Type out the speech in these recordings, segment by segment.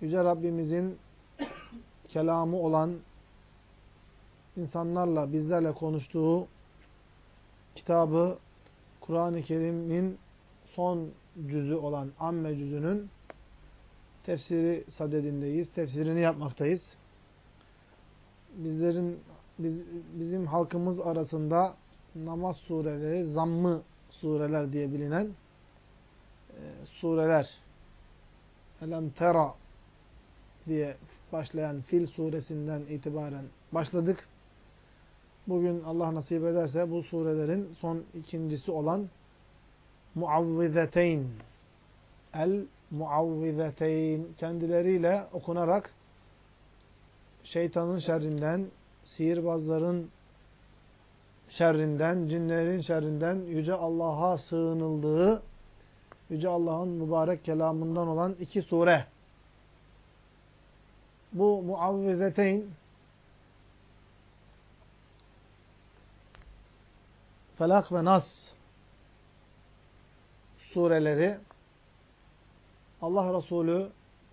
Yüce Rabbimizin kelamı olan insanlarla, bizlerle konuştuğu kitabı Kur'an-ı Kerim'in son cüzü olan Amme cüzünün tefsiri sadedindeyiz. Tefsirini yapmaktayız. Bizlerin biz, bizim halkımız arasında namaz sureleri, zammı sureler diye bilinen e, sureler Elem tera diye başlayan Fil suresinden itibaren başladık. Bugün Allah nasip ederse bu surelerin son ikincisi olan Muavvizeteyn El Muavvizeteyn kendileriyle okunarak şeytanın şerrinden, sihirbazların şerrinden, cinlerin şerrinden Yüce Allah'a sığınıldığı, Yüce Allah'ın mübarek kelamından olan iki sure. Bu muavvizeteyn Felak ve Nas sureleri Allah Resulü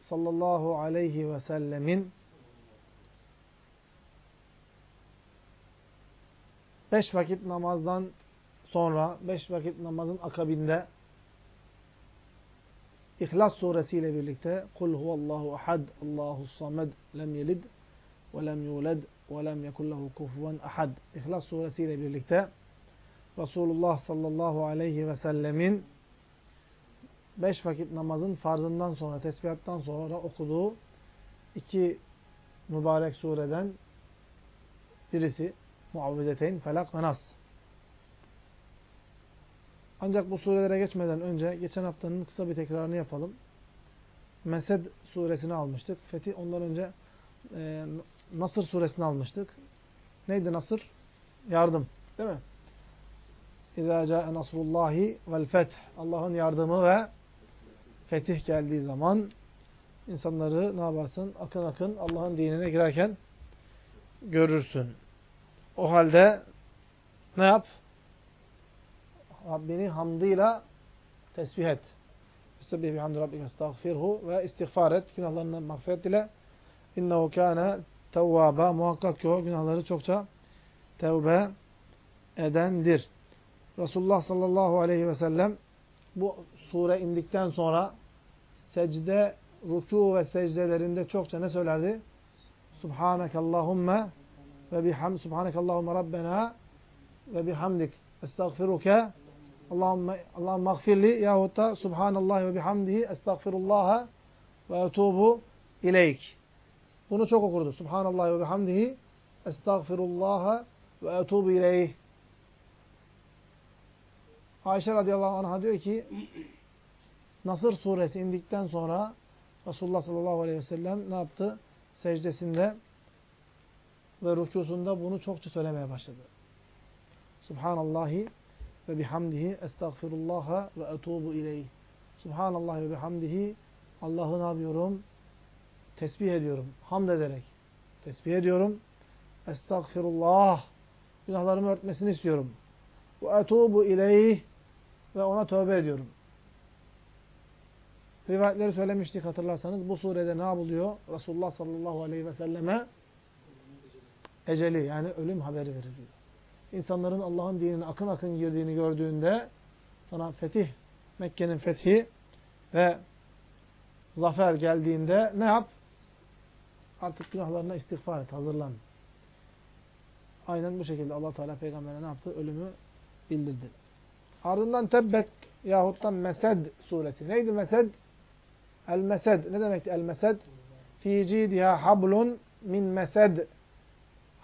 sallallahu aleyhi ve sellemin beş vakit namazdan sonra, beş vakit namazın akabinde İhlas suresiyle birlikte Kul huvallahu ahad, Allahu samed, lem yelid ve lem yulad ve lem yekun lehu kufuven ahad. İhlas suresiyle birlikte Resulullah sallallahu aleyhi ve sellemin beş vakit namazın farzından sonra, tesbihattan sonra okuduğu iki mübarek sureden birisi Muavvizeteyn, Felak ve Nas. Ancak bu surelere geçmeden önce geçen haftanın kısa bir tekrarını yapalım. Mesed suresini almıştık. Fetih ondan önce e, Nasır suresini almıştık. Neydi Nasır? Yardım. Değil mi? İzâ câe nasrullâhi vel feth. Allah'ın yardımı ve fetih geldiği zaman insanları ne yaparsın? Akın akın Allah'ın dinine girerken görürsün. O halde ne yap? Rabbini hamdıyla tesbih et. Sebbih bihamdi rabbike estağfirhu ve istiğfar et. Günahlarından mağfiret dile. İnnehu kâne tevvâba. Muhakkak ki o günahları çokça tevbe edendir. Resulullah sallallahu aleyhi ve sellem bu sure indikten sonra secde, ruku ve secdelerinde çokça ne söylerdi? Subhanakallahumma ve biham Subhanakallahumma Rabbena ve bihamdik estağfiruke Allahümme, Allahümme gfirli yahut da Subhanallah ve bihamdihi estağfirullah ve etubu ileyk. Bunu çok okurdu. Subhanallah ve bihamdihi estağfirullah ve etubu ileyh. Ayşe radıyallahu anh'a diyor ki Nasır suresi indikten sonra Resulullah sallallahu aleyhi ve sellem ne yaptı? Secdesinde ve rükusunda bunu çokça söylemeye başladı. Subhanallahi ve bihamdihi estağfirullah ve etubu ileyh. Subhanallah ve bihamdihi Allah'ı ne yapıyorum? Tesbih ediyorum. Hamd ederek. Tesbih ediyorum. Estağfirullah. Günahlarımı örtmesini istiyorum. Ve etubu ileyh. Ve ona tövbe ediyorum. Rivayetleri söylemiştik hatırlarsanız. Bu surede ne yapılıyor? Resulullah sallallahu aleyhi ve selleme eceli yani ölüm haberi veriliyor insanların Allah'ın dinine akın akın girdiğini gördüğünde sana fetih, Mekke'nin fethi ve zafer geldiğinde ne yap? Artık günahlarına istiğfar et, hazırlan. Aynen bu şekilde allah Teala peygamberine ne yaptı? Ölümü bildirdi. Ardından tebbet yahut da mesed suresi. Neydi mesed? El mesed. Ne demekti el mesed? Fi cidiha hablun min mesed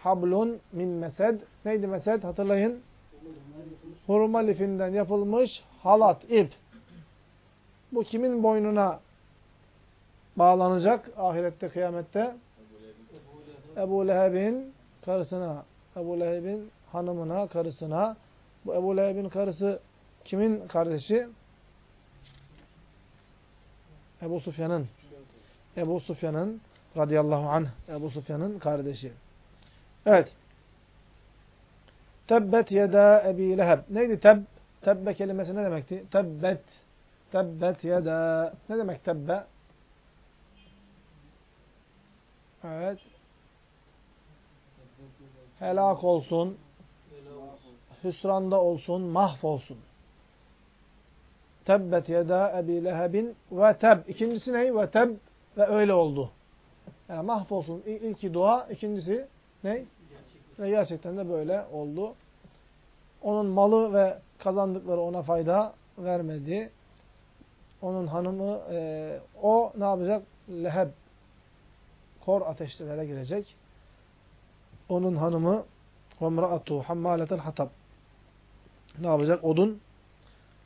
hablun min mesed. Neydi mesed? Hatırlayın. Hurma lifinden yapılmış halat, ip. Bu kimin boynuna bağlanacak ahirette, kıyamette? Ebu Leheb'in karısına, Ebu Leheb'in hanımına, karısına. Bu Ebu Leheb'in karısı kimin kardeşi? Ebu Sufyan'ın. Ebu Sufyan'ın radıyallahu anh Ebu Sufyan'ın kardeşi. Evet. Tebbet yeda Ebi Leheb. Neydi teb? Tebbe kelimesi ne demekti? Tebbet. Tebbet yeda. Ne demek tebbe? Evet. Helak olsun. Hüsranda olsun. Mahvolsun. Tebbet yeda ebi lehebin ve teb. İkincisi ne? Ve teb ve öyle oldu. Yani mahvolsun. İlki dua. ikincisi ne? Ve gerçekten de böyle oldu. Onun malı ve kazandıkları ona fayda vermedi. Onun hanımı e, o ne yapacak? Leheb. Kor ateşlere girecek. Onun hanımı وَمْرَأَتُهُ حَمَّالَةً hatab. Ne yapacak? Odun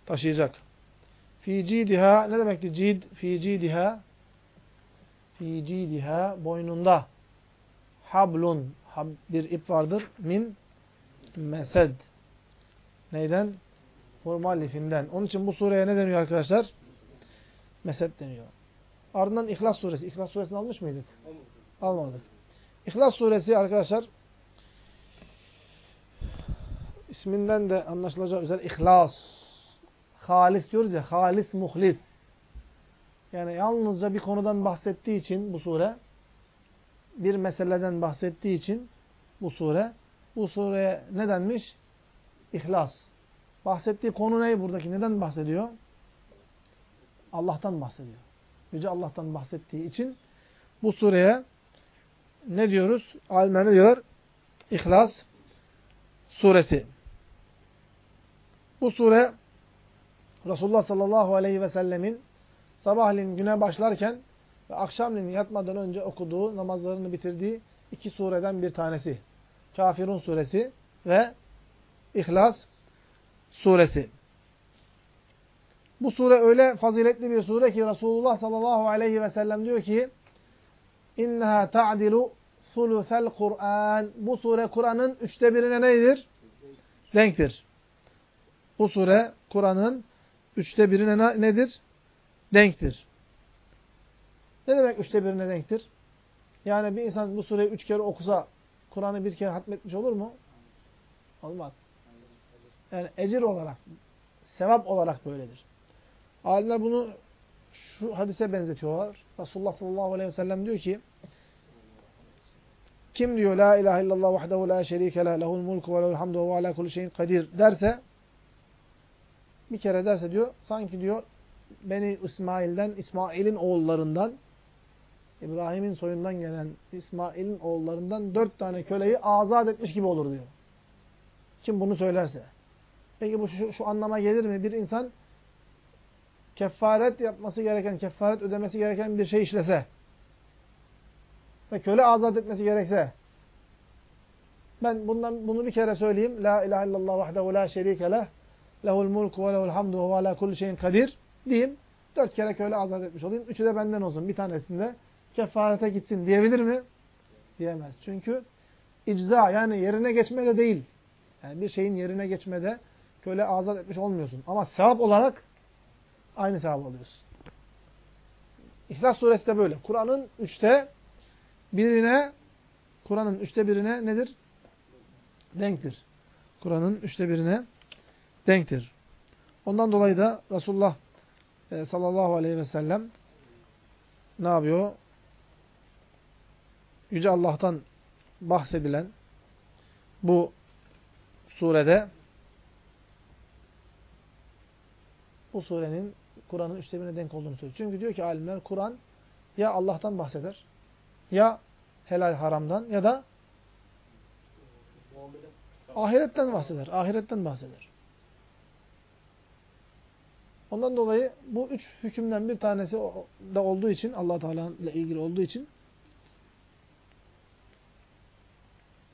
taşıyacak. Fi cidiha ne demekti cid? Fi cidiha fi cidiha boynunda hablun hab, bir ip vardır min mesed. Neyden? Hurma lifinden. Onun için bu sureye ne deniyor arkadaşlar? Mesed deniyor. Ardından İhlas suresi. İhlas suresini almış mıydık? Almadık. İhlas suresi arkadaşlar isminden de anlaşılacağı üzere İhlas. Halis diyoruz ya. Halis, muhlis. Yani yalnızca bir konudan bahsettiği için bu sure bir meseleden bahsettiği için bu sure bu sureye ne denmiş? İhlas. Bahsettiği konu ne buradaki? Neden bahsediyor? Allah'tan bahsediyor. Yüce Allah'tan bahsettiği için bu sureye ne diyoruz? Alimler ne diyorlar? İhlas suresi. Bu sure Resulullah sallallahu aleyhi ve sellemin sabahleyin güne başlarken ve akşamleyin yatmadan önce okuduğu, namazlarını bitirdiği iki sureden bir tanesi. Kafirun suresi ve İhlas suresi. Bu sure öyle faziletli bir sure ki Resulullah sallallahu aleyhi ve sellem diyor ki İnneha ta'dilu sulusel Kur'an. Bu sure Kur'an'ın üçte birine nedir? Denktir. Bu sure Kur'an'ın üçte birine nedir? Denktir. Ne demek üçte birine denktir? Yani bir insan bu sureyi üç kere okusa Kur'an'ı bir kere hatmetmiş olur mu? Olmaz. Yani ecir olarak, sevap olarak böyledir. Alimler bunu şu hadise benzetiyorlar. Resulullah sallallahu aleyhi ve sellem diyor ki kim diyor la ilahe illallah vahdehu la şerike leh lehul mulku ve lehul hamdu ve ala kulli şeyin kadir derse bir kere derse diyor sanki diyor beni İsmail'den İsmail'in oğullarından İbrahim'in soyundan gelen İsmail'in oğullarından dört tane köleyi azat etmiş gibi olur diyor. Kim bunu söylerse. Peki bu şu, şu anlama gelir mi? Bir insan kefaret yapması gereken, kefaret ödemesi gereken bir şey işlese ve köle azat etmesi gerekse ben bundan bunu bir kere söyleyeyim. La ilahe illallah vahdehu la şerike leh lehul mulku ve lehul hamdu ve ala kulli şeyin kadir diyeyim. Dört kere köle azat etmiş olayım. Üçü de benden olsun. Bir tanesinde kefarete gitsin diyebilir mi? Diyemez. Çünkü icza yani yerine geçmede değil. Yani bir şeyin yerine geçmede köle azat etmiş olmuyorsun. Ama sevap olarak aynı sevap alıyorsun. İhlas suresi de böyle. Kur'an'ın üçte birine Kur'an'ın üçte birine nedir? Denktir. Kur'an'ın üçte birine denktir. Ondan dolayı da Resulullah e, sallallahu aleyhi ve sellem ne yapıyor? Yüce Allah'tan bahsedilen bu surede bu surenin Kur'an'ın üçte birine denk olduğunu söylüyor. Çünkü diyor ki alimler Kur'an ya Allah'tan bahseder ya helal haramdan ya da ahiretten bahseder. Ahiretten bahseder. Ondan dolayı bu üç hükümden bir tanesi de olduğu için allah Teala ile ilgili olduğu için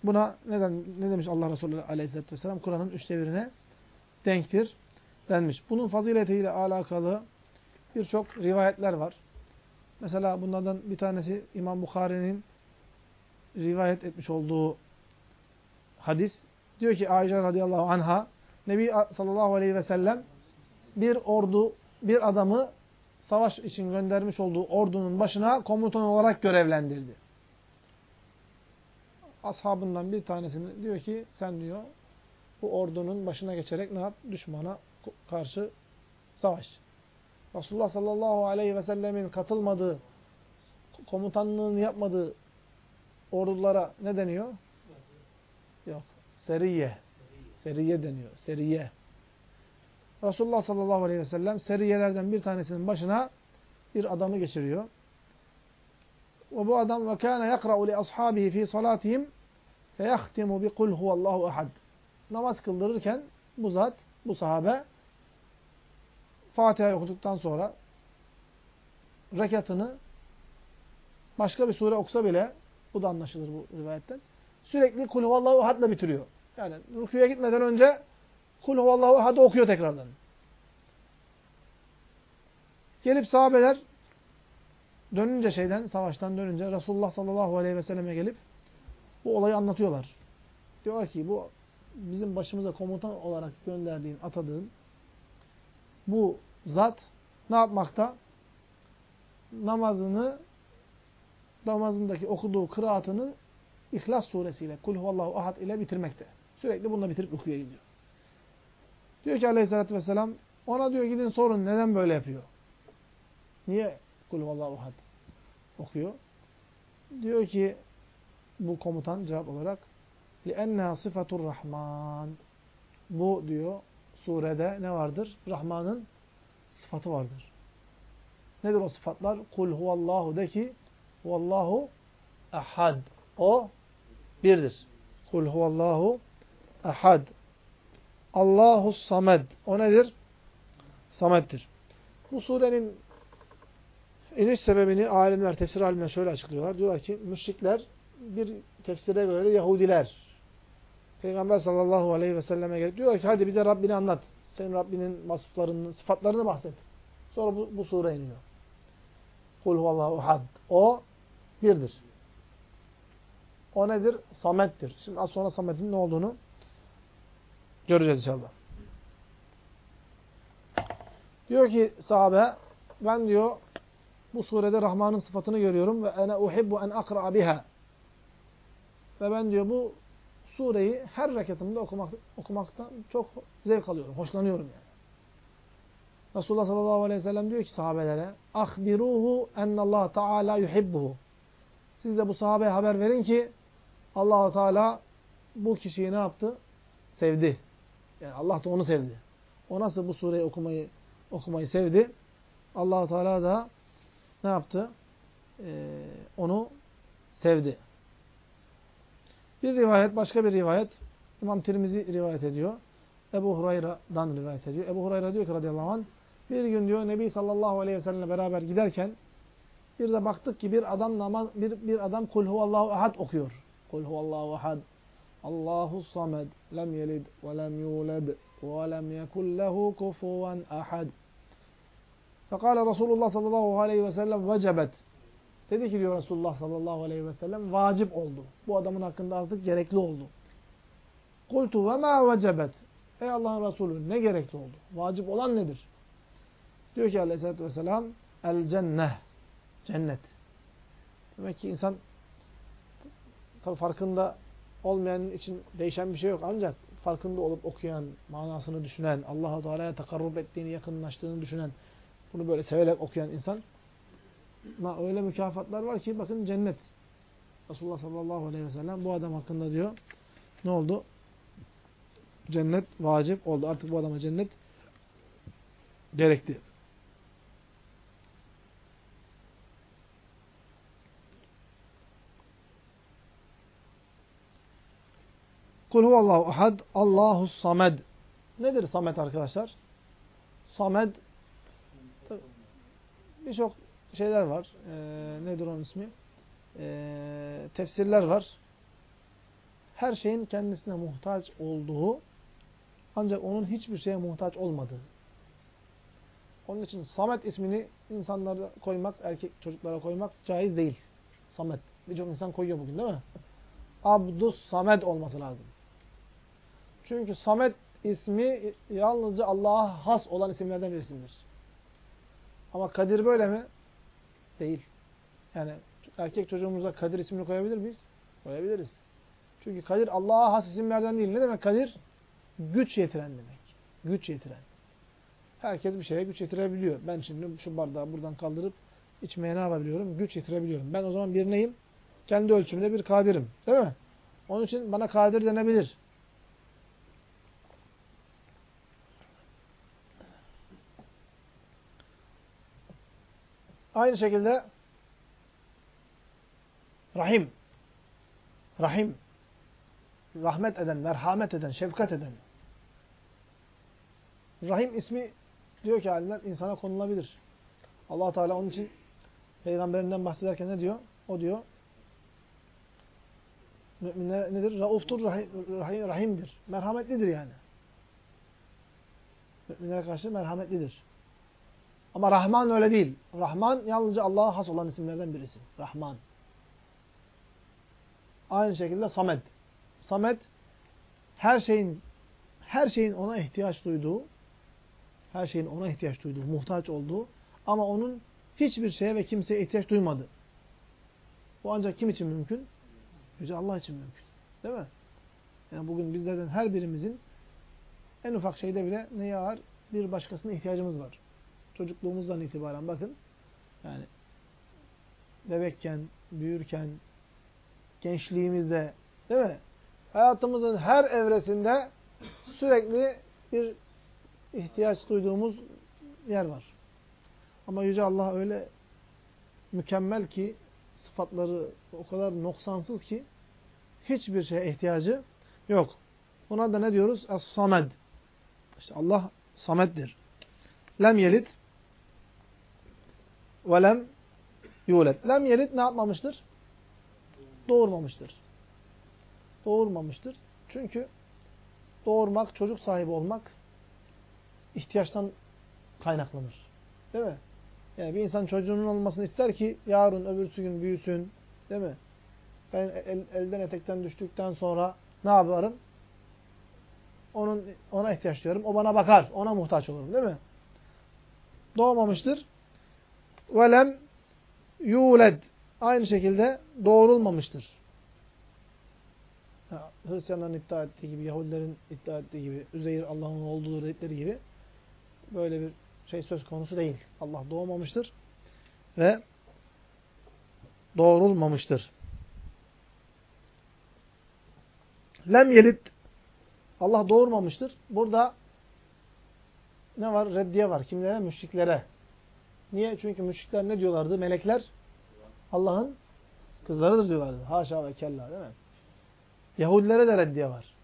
buna neden ne demiş Allah Resulü Aleyhisselatü Vesselam Kur'an'ın üçte birine denktir denmiş. Bunun faziletiyle alakalı birçok rivayetler var. Mesela bunlardan bir tanesi İmam Bukhari'nin rivayet etmiş olduğu hadis. Diyor ki Ayşe radıyallahu anha Nebi sallallahu aleyhi ve sellem bir ordu, bir adamı savaş için göndermiş olduğu ordunun başına komutan olarak görevlendirdi. Ashabından bir tanesini diyor ki sen diyor bu ordunun başına geçerek ne yap? Düşmana karşı savaş. Resulullah sallallahu aleyhi ve sellemin katılmadığı, komutanlığını yapmadığı ordulara ne deniyor? Yok. Seriye. Seriye deniyor. Seriye. Resulullah sallallahu aleyhi ve sellem seriyelerden bir tanesinin başına bir adamı geçiriyor. Ve bu adam ve kana yakra'u li ashabihi fi salatihim feyahtimu bi kul huvallahu ahad. Namaz kıldırırken bu zat, bu sahabe Fatiha okuduktan sonra rekatını başka bir sure okusa bile bu da anlaşılır bu rivayetten. Sürekli kul huvallahu ahadla bitiriyor. Yani rüküye gitmeden önce kul huvallahu ahad'ı okuyor tekrardan. Gelip sahabeler dönünce şeyden, savaştan dönünce Resulullah sallallahu aleyhi ve selleme gelip bu olayı anlatıyorlar. Diyorlar ki bu bizim başımıza komutan olarak gönderdiğin, atadığın bu zat ne yapmakta? Namazını namazındaki okuduğu kıraatını İhlas suresiyle, Kul huvallahu ahad ile bitirmekte. Sürekli bununla bitirip okuya gidiyor. Diyor ki aleyhissalatü vesselam, ona diyor gidin sorun neden böyle yapıyor? Niye Kul huvallahu ahad okuyor? Diyor ki bu komutan cevap olarak لِأَنَّهَا صِفَةُ Rahman. Bu diyor surede ne vardır? Rahman'ın sıfatı vardır. Nedir o sıfatlar? Kul huvallahu de ki huvallahu ahad. O birdir. Kul huvallahu ahad. Allahu samed. O nedir? Sameddir. Bu surenin iniş sebebini alimler, tefsir alimler şöyle açıklıyorlar. Diyorlar ki müşrikler bir tefsire göre Yahudiler Peygamber sallallahu aleyhi ve selleme gelip diyor ki hadi bize Rabbini anlat. Senin Rabbinin vasıflarını, sıfatlarını bahset. Sonra bu, bu sure iniyor. Kul huvallahu had. O birdir. O nedir? Samettir. Şimdi az sonra Samet'in ne olduğunu göreceğiz inşallah. Diyor ki sahabe ben diyor bu surede Rahman'ın sıfatını görüyorum ve ene uhibbu en akra biha. Ve ben diyor bu sureyi her rekatımda okumak, okumaktan çok zevk alıyorum, hoşlanıyorum yani. Resulullah sallallahu aleyhi ve sellem diyor ki sahabelere ahbiruhu ennallah taala yuhibbuhu. Siz de bu sahabeye haber verin ki allah Teala bu kişiyi ne yaptı? Sevdi. Yani Allah da onu sevdi. O nasıl bu sureyi okumayı okumayı sevdi? allah Teala da ne yaptı? Ee, onu sevdi. Bir rivayet, başka bir rivayet. İmam Tirmizi rivayet ediyor. Ebu Hurayra'dan rivayet ediyor. Ebu Hurayra diyor ki radıyallahu anh, bir gün diyor Nebi sallallahu aleyhi ve sellemle beraber giderken bir de baktık ki bir adam namaz bir bir adam kul huvallahu ahad okuyor. Kul huvallahu ahad. Allahu samed lem yelid ve lem yulad ve lem yekun lehu kufuven ahad. Fekale Resulullah sallallahu aleyhi ve sellem vecebet. Dedi ki diyor Resulullah sallallahu aleyhi ve sellem vacip oldu. Bu adamın hakkında artık gerekli oldu. Kultu ve ma vecebet. Ey Allah'ın Resulü ne gerekli oldu? Vacip olan nedir? Diyor ki aleyhissalatü vesselam el cenneh. Cennet. Demek ki insan tabi farkında olmayan için değişen bir şey yok. Ancak farkında olup okuyan, manasını düşünen, Allah-u Teala'ya takarrub ettiğini, yakınlaştığını düşünen, bunu böyle severek okuyan insan öyle mükafatlar var ki bakın cennet. Resulullah sallallahu aleyhi ve sellem bu adam hakkında diyor. Ne oldu? Cennet vacip oldu. Artık bu adama cennet gerekti. Kul huvallahu ahad, Allahu samed. Nedir samet arkadaşlar? Samed birçok şeyler var. E, nedir onun ismi? E, tefsirler var. Her şeyin kendisine muhtaç olduğu ancak onun hiçbir şeye muhtaç olmadığı. Onun için Samet ismini insanlara koymak, erkek çocuklara koymak caiz değil. Samet. Birçok insan koyuyor bugün değil mi? Abdus Samet olması lazım. Çünkü Samet ismi yalnızca Allah'a has olan isimlerden bir isimdir. Ama Kadir böyle mi? Değil. Yani erkek çocuğumuza Kadir ismini koyabilir miyiz? Koyabiliriz. Çünkü Kadir Allah'a has isimlerden değil. Ne demek Kadir? Güç yetiren demek. Güç yetiren. Herkes bir şeye güç yetirebiliyor. Ben şimdi şu bardağı buradan kaldırıp içmeye ne yapabiliyorum? Güç yetirebiliyorum. Ben o zaman bir neyim? Kendi ölçümde bir kadirim. Değil mi? Onun için bana kadir denebilir. Aynı şekilde Rahim. Rahim. Rahmet eden, merhamet eden, şefkat eden. Rahim ismi diyor ki alimler insana konulabilir. allah Teala onun için peygamberinden bahsederken ne diyor? O diyor müminlere nedir? Rauftur, rahim, rahim, rahimdir. Merhametlidir yani. Müminlere karşı merhametlidir. Ama Rahman öyle değil. Rahman yalnızca Allah'a has olan isimlerden birisi. Rahman. Aynı şekilde Samet. Samet her şeyin her şeyin ona ihtiyaç duyduğu her şeyin ona ihtiyaç duyduğu, muhtaç olduğu ama onun hiçbir şeye ve kimseye ihtiyaç duymadı. Bu ancak kim için mümkün? Yüce Allah için mümkün. Değil mi? Yani bugün bizlerden her birimizin en ufak şeyde bile neye var? Bir başkasına ihtiyacımız var. Çocukluğumuzdan itibaren bakın. Yani bebekken, büyürken, gençliğimizde değil mi? Hayatımızın her evresinde sürekli bir ihtiyaç duyduğumuz yer var. Ama Yüce Allah öyle mükemmel ki sıfatları o kadar noksansız ki hiçbir şeye ihtiyacı yok. Buna da ne diyoruz? Es-Samed. İşte Allah Samed'dir. Lem yelit ve lem yulet. Lem yelit ne yapmamıştır? Doğurmamıştır. Doğurmamıştır. Çünkü doğurmak, çocuk sahibi olmak ihtiyaçtan kaynaklanır. Değil mi? Yani bir insan çocuğunun olmasını ister ki yarın öbürsü gün büyüsün. Değil mi? Ben el, elden etekten düştükten sonra ne yaparım? Onun ona ihtiyaç duyarım. O bana bakar. Ona muhtaç olurum. Değil mi? Doğmamıştır. Velem yuled. Aynı şekilde doğrulmamıştır. Hristiyanların iddia ettiği gibi, Yahudilerin iddia ettiği gibi, Üzeyir Allah'ın olduğu dedikleri gibi böyle bir şey söz konusu değil. Allah doğmamıştır ve doğrulmamıştır. Lem yelit Allah doğurmamıştır. Burada ne var? Reddiye var. Kimlere? Müşriklere. Niye? Çünkü müşrikler ne diyorlardı? Melekler Allah'ın kızlarıdır diyorlardı. Haşa ve kella değil mi? Yahudilere de reddiye var.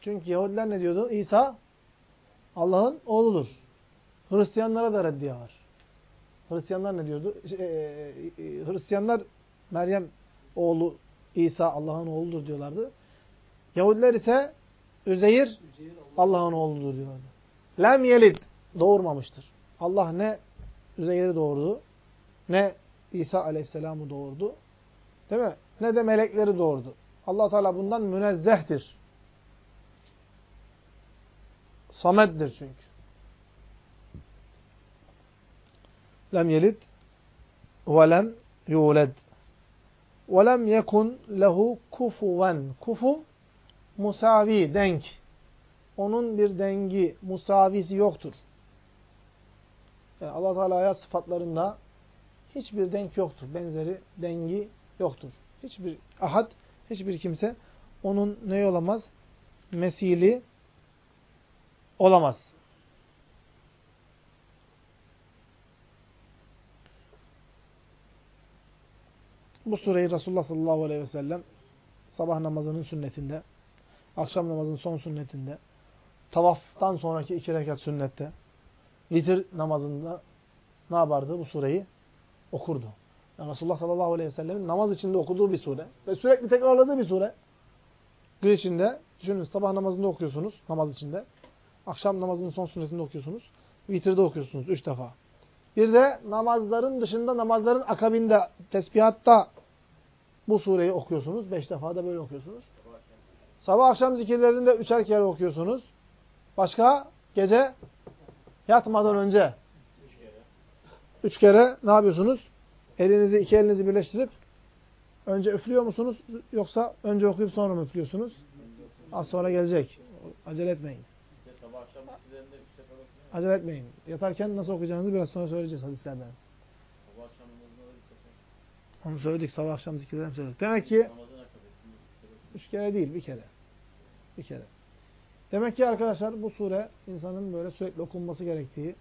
Çünkü Yahudiler ne diyordu? İsa Allah'ın oğludur. Hristiyanlara da reddiye var. Hristiyanlar ne diyordu? Şey, e, e, e, Hristiyanlar Meryem oğlu İsa Allah'ın oğludur diyorlardı. Yahudiler ise Üzeyir Allah'ın oğludur diyorlardı. Lem yelid doğurmamıştır. Allah ne Üzeyr'i doğurdu, ne İsa Aleyhisselam'ı doğurdu, değil mi? Ne de melekleri doğurdu. allah Teala bundan münezzehtir. Sameddir çünkü. lem yelid ve lem yuled ve lem yekun lehu kufuven kufu musavi denk onun bir dengi musavisi yoktur yani allah Teala'ya sıfatlarında hiçbir denk yoktur. Benzeri dengi yoktur. Hiçbir ahad hiçbir kimse onun ne olamaz? Mesili olamaz. Bu sureyi Resulullah sallallahu aleyhi ve sellem sabah namazının sünnetinde, akşam namazının son sünnetinde, tavaftan sonraki iki rekat sünnette, vitir namazında ne yapardı? Bu sureyi okurdu. Yani Resulullah sallallahu aleyhi ve sellemin namaz içinde okuduğu bir sure ve sürekli tekrarladığı bir sure. Gün içinde, düşünün sabah namazında okuyorsunuz, namaz içinde. Akşam namazının son sünnetinde okuyorsunuz. Vitirde okuyorsunuz üç defa. Bir de namazların dışında, namazların akabinde, tesbihatta bu sureyi okuyorsunuz. Beş defa da böyle okuyorsunuz. Sabah akşam zikirlerinde üçer kere okuyorsunuz. Başka? Gece yatmadan önce üç kere ne yapıyorsunuz? Elinizi, iki elinizi birleştirip önce üflüyor musunuz? Yoksa önce okuyup sonra mı üflüyorsunuz? Az sonra gelecek. Acele etmeyin. Acele etmeyin. Yatarken nasıl okuyacağınızı biraz sonra söyleyeceğiz hadislerden. Onu söyledik. Sabah akşam zikirlerini söyledik. Demek ki üç kere değil bir kere. Bir kere. Demek ki arkadaşlar bu sure insanın böyle sürekli okunması gerektiği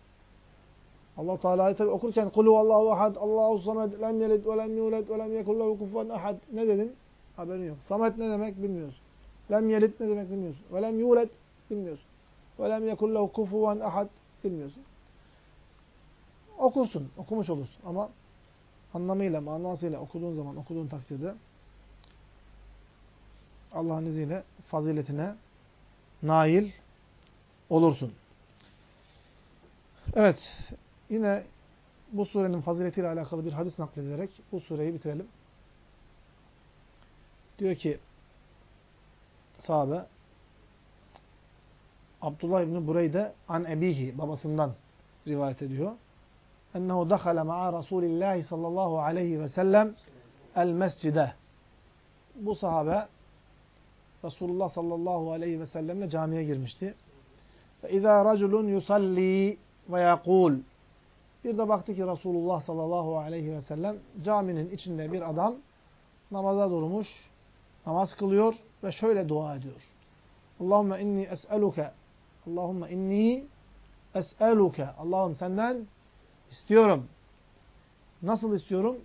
Allah Teala'yı tabi okurken kulu Allahu ahad, Allahu samed, lem yelid ve lem yulad ve lem yekul lehu kufuven ahad ne dedin? Haberin yok. Samet ne demek bilmiyorsun. Lem yelid ne demek bilmiyorsun. Ve lem yulad bilmiyorsun. Ve lem yekul lehu kufuven ahad bilmiyorsun. Okursun, okumuş olursun ama anlamıyla, manasıyla okuduğun zaman, okuduğun takdirde Allah'ın izniyle faziletine nail olursun. Evet, yine bu surenin faziletiyle alakalı bir hadis nakledilerek bu sureyi bitirelim. Diyor ki sahabe Abdullah İbni Bureyde an ebihi babasından rivayet ediyor. Ennehu dakhala ma'a Rasulillahi sallallahu aleyhi ve sellem el mescide. Bu sahabe Resulullah sallallahu aleyhi ve sellemle camiye girmişti. Ve izâ raculun yusalli. Bir de baktı ki Resulullah sallallahu aleyhi ve sellem caminin içinde bir adam namaza durmuş, namaz kılıyor ve şöyle dua ediyor. Allahümme inni es'eluke Allahümme inni es'eluke Allah'ım senden istiyorum. Nasıl istiyorum?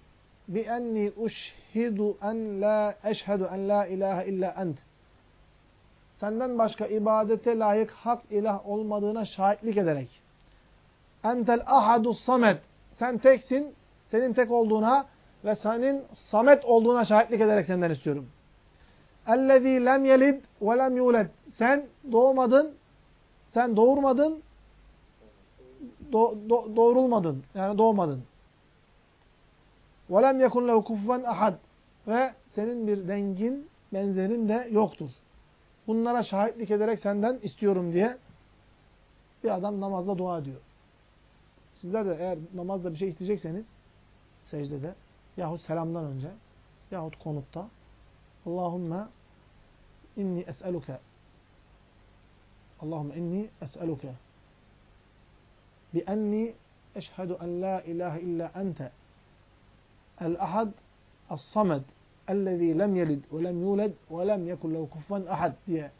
Bi enni uşhidu en la eşhedü en la ilahe illa ent. Senden başka ibadete layık hak ilah olmadığına şahitlik ederek. Entel ahadus samet. Sen teksin, senin tek olduğuna ve senin samet olduğuna şahitlik ederek senden istiyorum. Ellezî lem yelid ve lem yuled. Sen doğmadın, sen doğurmadın, do, do, doğrulmadın. Yani doğmadın. Ve lem yekun lehu kufuven ahad. Ve senin bir dengin, benzerin de yoktur. Bunlara şahitlik ederek senden istiyorum diye bir adam namazda dua ediyor. Sizler de eğer namazda bir şey isteyecekseniz secdede yahut selamdan önce yahut konutta Allahümme inni es'eluke Allahümme inni es'eluke bi enni eşhedü en la ilahe illa ente el-ahad as-samed ellezî lem yelid ve lem yuled ve lem yekun lehu kufuven ahad diye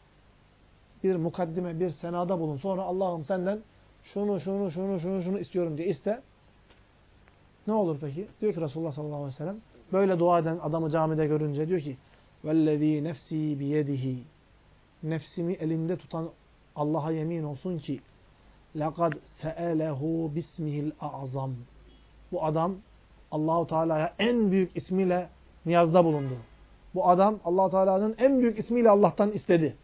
bir mukaddime, bir senada bulun. Sonra Allah'ım senden şunu, şunu, şunu, şunu, şunu istiyorum diye iste. Ne olur peki? Diyor ki Resulullah sallallahu aleyhi ve sellem böyle dua eden adamı camide görünce diyor ki vellezî nefsî biyedihi nefsimi elinde tutan Allah'a yemin olsun ki لَقَدْ سَأَلَهُ بِسْمِهِ الْاَعْظَمِ Bu adam Allahu Teala'ya en büyük ismiyle niyazda bulundu. Bu adam allah Teala'nın en büyük ismiyle Allah'tan istedi.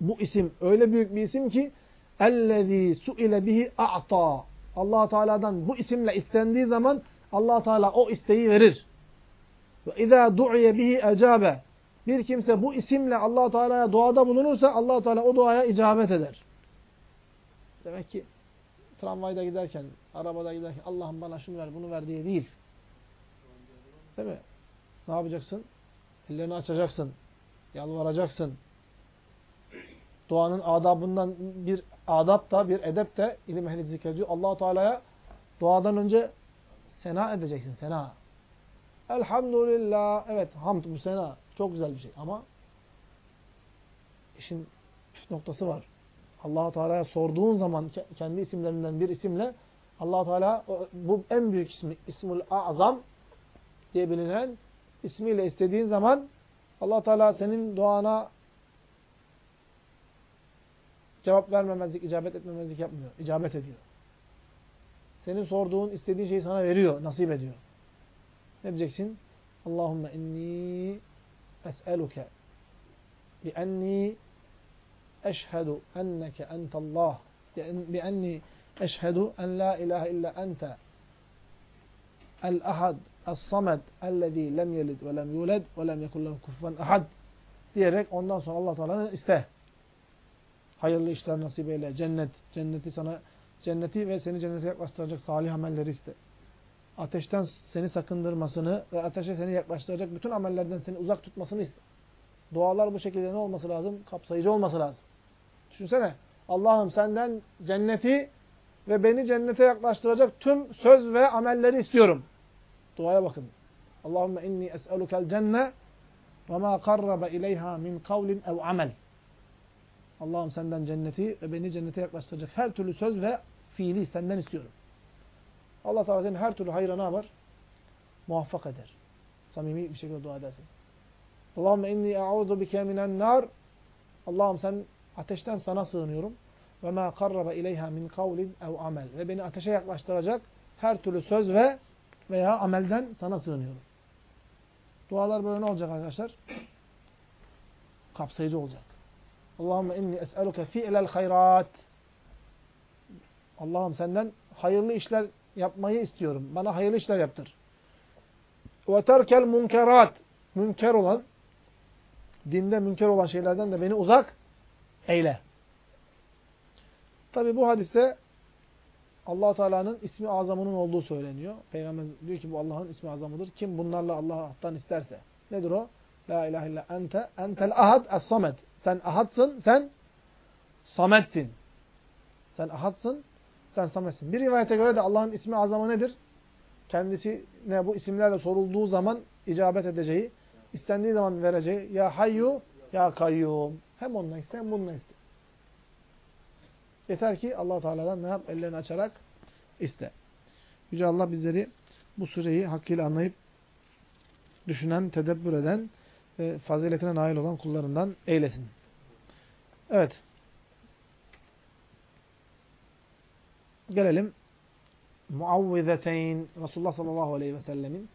Bu isim öyle büyük bir isim ki اَلَّذ۪ي سُئِلَ bihi a'ta. allah Teala'dan bu isimle istendiği zaman allah Teala o isteği verir. Ve اِذَا دُعِيَ bihi اَجَابَ Bir kimse bu isimle allah Teala'ya duada bulunursa allah Teala o duaya icabet eder. Demek ki tramvayda giderken, arabada giderken Allah'ım bana şunu ver, bunu ver diye değil. Değil mi? Ne yapacaksın? Ellerini açacaksın. Yalvaracaksın. Duanın adabından bir adab da, bir edep de ilim ehli zikrediyor. allah Teala'ya duadan önce sena edeceksin. Sena. Elhamdülillah. Evet hamd bu sena. Çok güzel bir şey. Ama işin püf noktası var allah Teala'ya sorduğun zaman kendi isimlerinden bir isimle allah Teala bu en büyük ismi, İsmul Azam diye bilinen ismiyle istediğin zaman allah Teala senin duana cevap vermemezlik, icabet etmemezlik yapmıyor. İcabet ediyor. Senin sorduğun, istediğin şeyi sana veriyor, nasip ediyor. Ne diyeceksin? Allahümme inni es'eluke bi enni eşhedü enneke entallah bienni eşhedü en la ilahe illa ente el-ahad es-samed ellezî lem yelid ve lem yuled ve lem yekun lehu ahad diyerek ondan sonra Allah Teala'nın iste. Hayırlı işler nasip eyle. Cennet, cenneti sana cenneti ve seni cennete yaklaştıracak salih amelleri iste. Ateşten seni sakındırmasını ve ateşe seni yaklaştıracak bütün amellerden seni uzak tutmasını iste. Dualar bu şekilde ne olması lazım? Kapsayıcı olması lazım. Düşünsene. Allah'ım senden cenneti ve beni cennete yaklaştıracak tüm söz ve amelleri istiyorum. Duaya bakın. Allahümme inni es'elukel cenne ve ma karrabe ileyha min kavlin ev amel. Allah'ım senden cenneti ve beni cennete yaklaştıracak her türlü söz ve fiili senden istiyorum. Allah Teala senin her türlü hayra ne? Muvaffak eder. Samimi bir şekilde dua edersin. Allahümme inni e'udu bike minen nar. Allah'ım sen ateşten sana sığınıyorum. Ve ma karrabe ileyha min kavlin ev amel. Ve beni ateşe yaklaştıracak her türlü söz ve veya amelden sana sığınıyorum. Dualar böyle ne olacak arkadaşlar? Kapsayıcı olacak. Allahümme inni es'eluke fi'lel hayrat. Allah'ım senden hayırlı işler yapmayı istiyorum. Bana hayırlı işler yaptır. Ve terkel munkerat. Münker olan, dinde münker olan şeylerden de beni uzak eyle. Tabi bu hadiste allah Teala'nın ismi azamının olduğu söyleniyor. Peygamber diyor ki bu Allah'ın ismi azamıdır. Kim bunlarla Allah'tan isterse. Nedir o? La ilahe illa ente, entel ahad es-samed. Sen ahadsın, sen sametsin. Sen ahadsın, sen sametsin. Bir rivayete göre de Allah'ın ismi azamı nedir? Kendisi ne bu isimlerle sorulduğu zaman icabet edeceği, istendiği zaman vereceği ya hayyu ya kayyum. Hem onunla iste hem bununla iste. Yeter ki allah Teala'dan ne yap? Ellerini açarak iste. Yüce Allah bizleri bu süreyi hakkıyla anlayıp düşünen, tedebbür eden ve faziletine nail olan kullarından eylesin. Evet. Gelelim muavvizeteyn Resulullah sallallahu aleyhi ve sellemin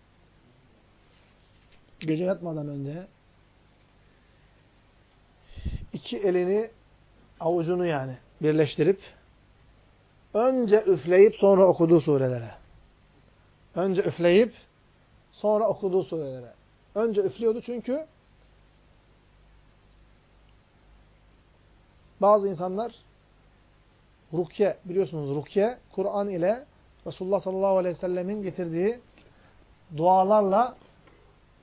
gece yatmadan önce iki elini avucunu yani birleştirip önce üfleyip sonra okuduğu surelere. Önce üfleyip sonra okuduğu surelere. Önce üflüyordu çünkü bazı insanlar rukiye biliyorsunuz rukiye Kur'an ile Resulullah sallallahu aleyhi ve sellemin getirdiği dualarla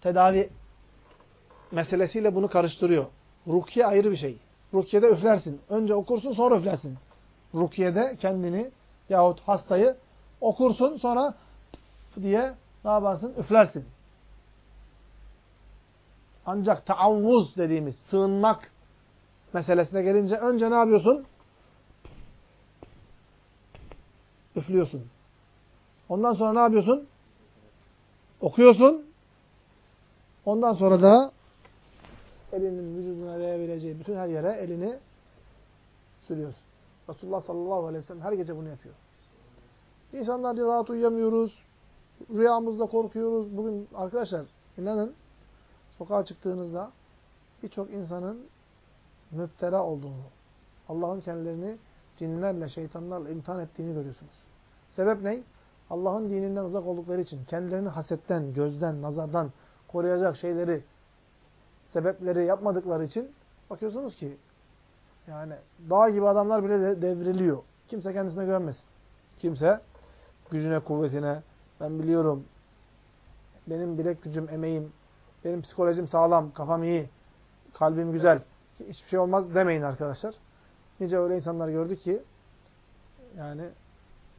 tedavi meselesiyle bunu karıştırıyor. Rukiye ayrı bir şey. Rukiye'de üflersin. Önce okursun sonra üflersin. Rukiye'de kendini yahut hastayı okursun sonra diye ne yaparsın? Üflersin. Ancak taavvuz dediğimiz sığınmak meselesine gelince önce ne yapıyorsun? Üflüyorsun. Ondan sonra ne yapıyorsun? Okuyorsun. Ondan sonra da elinin vücuduna değebileceği bütün her yere elini sürüyorsun. Resulullah sallallahu aleyhi ve sellem her gece bunu yapıyor. İnsanlar diyor rahat uyuyamıyoruz. Rüyamızda korkuyoruz. Bugün arkadaşlar inanın sokağa çıktığınızda birçok insanın müptela olduğunu, Allah'ın kendilerini cinlerle, şeytanlarla imtihan ettiğini görüyorsunuz. Sebep ne? Allah'ın dininden uzak oldukları için kendilerini hasetten, gözden, nazardan koruyacak şeyleri, sebepleri yapmadıkları için bakıyorsunuz ki yani dağ gibi adamlar bile devriliyor. Kimse kendisine güvenmesin. Kimse gücüne, kuvvetine, ben biliyorum, benim bilek gücüm, emeğim, benim psikolojim sağlam, kafam iyi, kalbim güzel, hiçbir şey olmaz demeyin arkadaşlar. Nice öyle insanlar gördük ki yani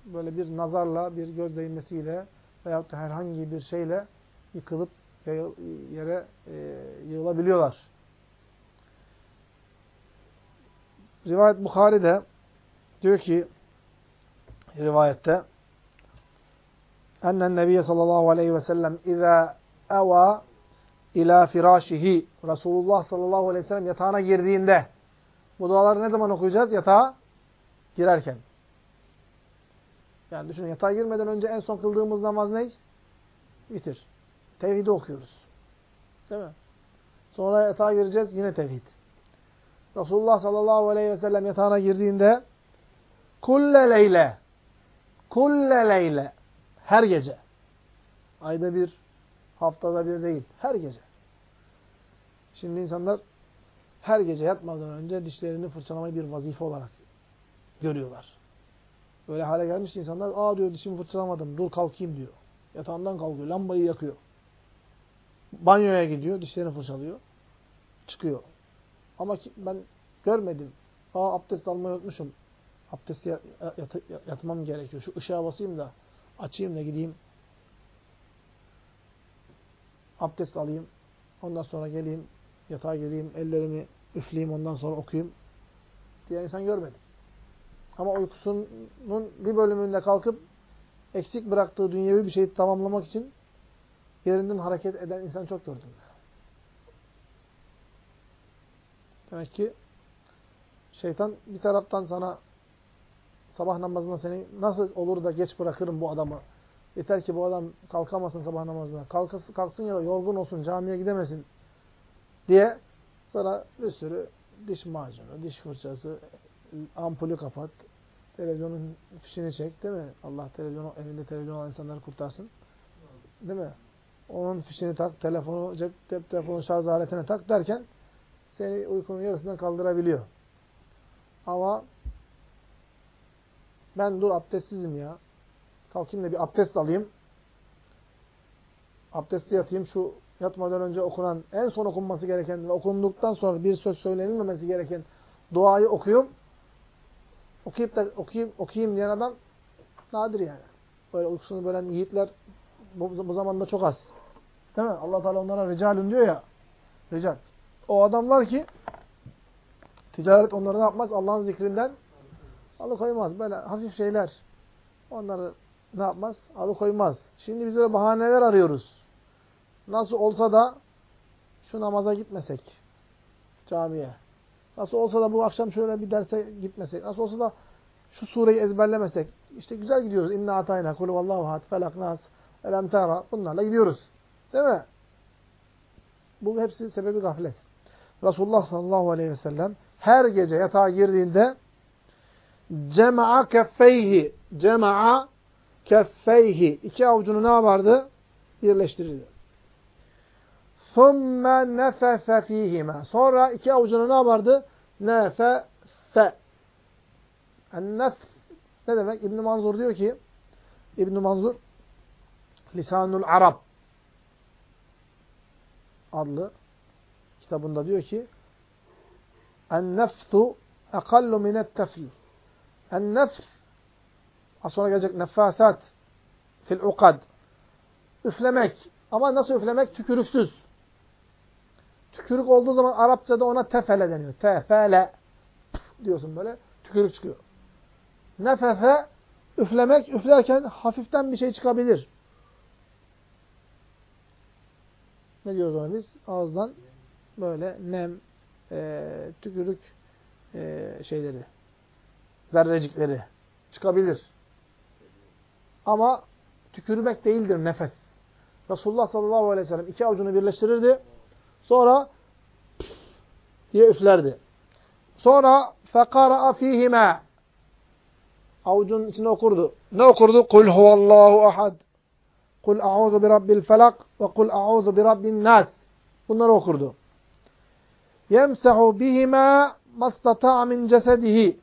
böyle bir nazarla, bir göz değmesiyle veyahut da herhangi bir şeyle yıkılıp yere e, yığılabiliyorlar. Rivayet Bukhari'de diyor ki rivayette ennen nebiye sallallahu aleyhi ve sellem izâ eva ila firâşihi Resulullah sallallahu aleyhi ve sellem yatağına girdiğinde bu duaları ne zaman okuyacağız? Yatağa girerken. Yani düşünün yatağa girmeden önce en son kıldığımız namaz ne? Bitir. Tevhidi okuyoruz. Değil mi? Sonra yatağa gireceğiz yine tevhid. Resulullah sallallahu aleyhi ve sellem yatağına girdiğinde kulle leyle kulle leyle her gece ayda bir haftada bir değil her gece. Şimdi insanlar her gece yatmadan önce dişlerini fırçalamayı bir vazife olarak görüyorlar. Böyle hale gelmiş insanlar aa diyor dişimi fırçalamadım dur kalkayım diyor. Yatağından kalkıyor lambayı yakıyor. Banyoya gidiyor dişlerini fırçalıyor. Çıkıyor. Ama ki ben görmedim Aa abdest almayı unutmuşum. Abdest yat, yat, yatmam gerekiyor. Şu ışığa basayım da açayım da gideyim. Abdest alayım. Ondan sonra geleyim. Yatağa gireyim. Ellerimi üfleyeyim. Ondan sonra okuyayım. Diye insan görmedim. Ama uykusunun bir bölümünde kalkıp eksik bıraktığı dünyevi bir şeyi tamamlamak için yerinden hareket eden insan çok gördüm. Demek ki şeytan bir taraftan sana sabah namazına seni nasıl olur da geç bırakırım bu adamı. Yeter ki bu adam kalkamasın sabah namazına. Kalkasın, kalksın ya da yorgun olsun, camiye gidemesin diye sana bir sürü diş macunu, diş fırçası, ampulü kapat, televizyonun fişini çek değil mi? Allah televizyonu, evinde televizyon olan insanları kurtarsın. Değil mi? Onun fişini tak, telefonu, cep, cep telefonu şarj aletine tak derken seni uykunun yarısından kaldırabiliyor. Ama ben dur abdestsizim ya. Kalkayım da bir abdest alayım. Abdestli yatayım. Şu yatmadan önce okunan, en son okunması gereken ve okunduktan sonra bir söz söylenilmemesi gereken duayı okuyum. Okuyup da okuyayım, okuyayım diyen adam nadir yani. Böyle uykusunu bölen yiğitler bu, bu zamanda çok az. Değil mi? Allah Teala onlara ricalün diyor ya. Rical. O adamlar ki ticaret onları ne yapmaz? Allah'ın zikrinden alıkoymaz. Böyle hafif şeyler onları ne yapmaz? Alıkoymaz. Şimdi biz öyle bahaneler arıyoruz. Nasıl olsa da şu namaza gitmesek camiye. Nasıl olsa da bu akşam şöyle bir derse gitmesek. Nasıl olsa da şu sureyi ezberlemesek. İşte güzel gidiyoruz. İnna atayna kulu vallahu hat felak nas elem tera. Bunlarla gidiyoruz. Değil mi? Bu hepsi sebebi gaflet. Resulullah sallallahu aleyhi ve sellem her gece yatağa girdiğinde cema'a keffeyhi cema'a keffeyhi iki avucunu ne yapardı? Birleştirirdi. Thumme nefese fihime. Sonra iki avucunu ne yapardı? Nefese. Ennef ne demek? İbn Manzur diyor ki İbn Manzur Lisanul Arap adlı kitabında diyor ki En-nefsu ekallu minet-tefl. En-nefs az sonra gelecek nefasat fil ukad. Üflemek. Ama nasıl üflemek? Tükürüksüz. Tükürük olduğu zaman Arapçada ona tefele deniyor. Tefele diyorsun böyle. Tükürük çıkıyor. Nefefe üflemek. Üflerken hafiften bir şey çıkabilir. Ne diyoruz ona biz? Ağızdan böyle nem, e, tükürük e, şeyleri, zerrecikleri çıkabilir. Ama tükürmek değildir nefes. Resulullah sallallahu aleyhi ve sellem iki avucunu birleştirirdi. Sonra diye üflerdi. Sonra fekara fihime avucunun içine okurdu. Ne okurdu? Kul huvallahu ahad. Kul a'udhu bi rabbil felak ve kul a'udhu bi rabbin nas. Bunları okurdu. Yemsahu bihima mastata'a min cesedihi.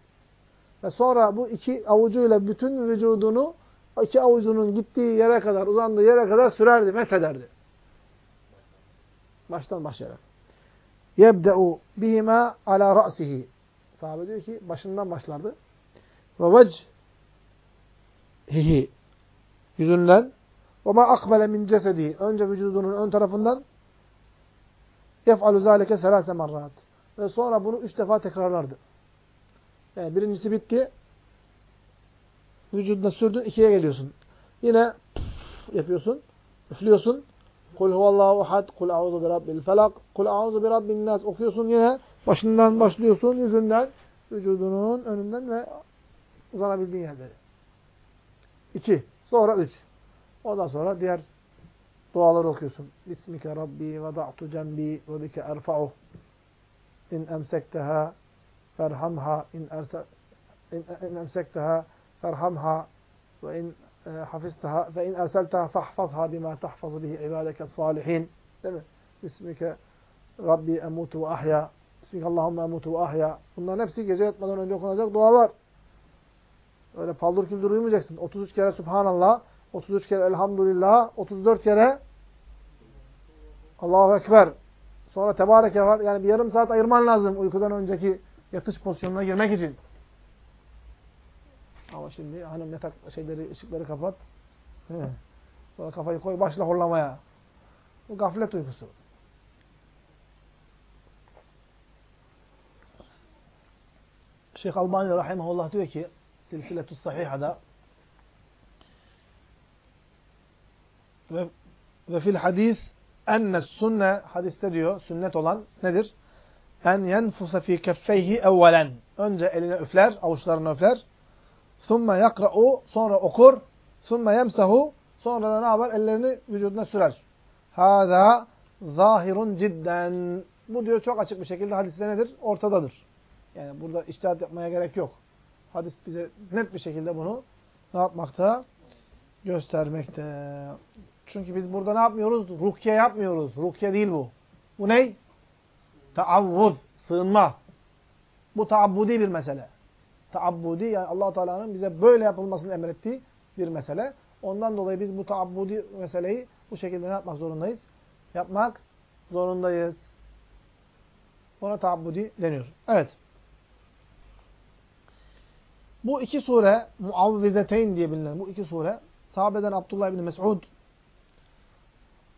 Ve sonra bu iki avucuyla bütün vücudunu iki avucunun gittiği yere kadar, uzandığı yere kadar sürerdi, mesederdi. Baştan başlayarak. Yebde'u bihima ala ra'sihi. Sahabe diyor ki başından başlardı. Ve vecihihi. Yüzünden. Ma akbele min cesedihi. Önce vücudunun ön tarafından yef'alu zâleke selâse marrat. Ve sonra bunu üç defa tekrarlardı. Yani birincisi bitti. Vücuduna sürdün, ikiye geliyorsun. Yine yapıyorsun, üflüyorsun. Kul huvallahu ahad, kul a'udhu bi rabbil felak, kul a'udhu bi rabbin nas okuyorsun yine. Başından başlıyorsun, yüzünden, vücudunun önünden ve uzanabildiğin yerleri. İki. Sonra üç. Ondan sonra diğer duaları okuyorsun. Bismike Rabbi ve da'tu cembi ve bike erfa'u. İn emsekteha ferhamha in ersa in emsekteha ferhamha ve in hafiztaha ve in erseltaha fahfazha bima tahfazu bihi ibadeke salihin. Değil mi? Bismike Rabbi emutu ve ahya. Bismike Allahümme emutu ve ahya. Bunların hepsi gece yatmadan önce okunacak dualar. Öyle paldır küldür uyumayacaksın. 33 kere Subhanallah, 33 kere Elhamdülillah, 34 kere Allahu Ekber. Sonra tebareke var. Yani bir yarım saat ayırman lazım uykudan önceki Yatış pozisyonuna girmek için. Ama şimdi hanım yatak şeyleri, ışıkları kapat. He. Sonra kafayı koy başla horlamaya. Bu gaflet uykusu. Şeyh Albani rahimahullah diyor ki Silsiletü Sahiha'da ve, ve fil hadis enne sünne hadiste diyor sünnet olan nedir? En yenfusa fi keffeyhi evvelen. Önce eline üfler, avuçlarına üfler. Thumme yakra'u sonra okur. Thumme yemsahu sonra da ne yapar? Ellerini vücuduna sürer. Hâzâ zahirun cidden. Bu diyor çok açık bir şekilde hadiste nedir? Ortadadır. Yani burada iştihat yapmaya gerek yok. Hadis bize net bir şekilde bunu ne yapmakta? Göstermekte. Çünkü biz burada ne yapmıyoruz? Rukiye yapmıyoruz. Rukiye değil bu. Bu ne? Taavvuz, sığınma. Bu taabbudi bir mesele. Taabbudi yani allah Teala'nın bize böyle yapılmasını emrettiği bir mesele. Ondan dolayı biz bu taabbudi meseleyi bu şekilde ne yapmak zorundayız? Yapmak zorundayız. Ona taabbudi deniyor. Evet. Bu iki sure, Muavvizeteyn diye bilinen bu iki sure, sahabeden Abdullah ibn Mes'ud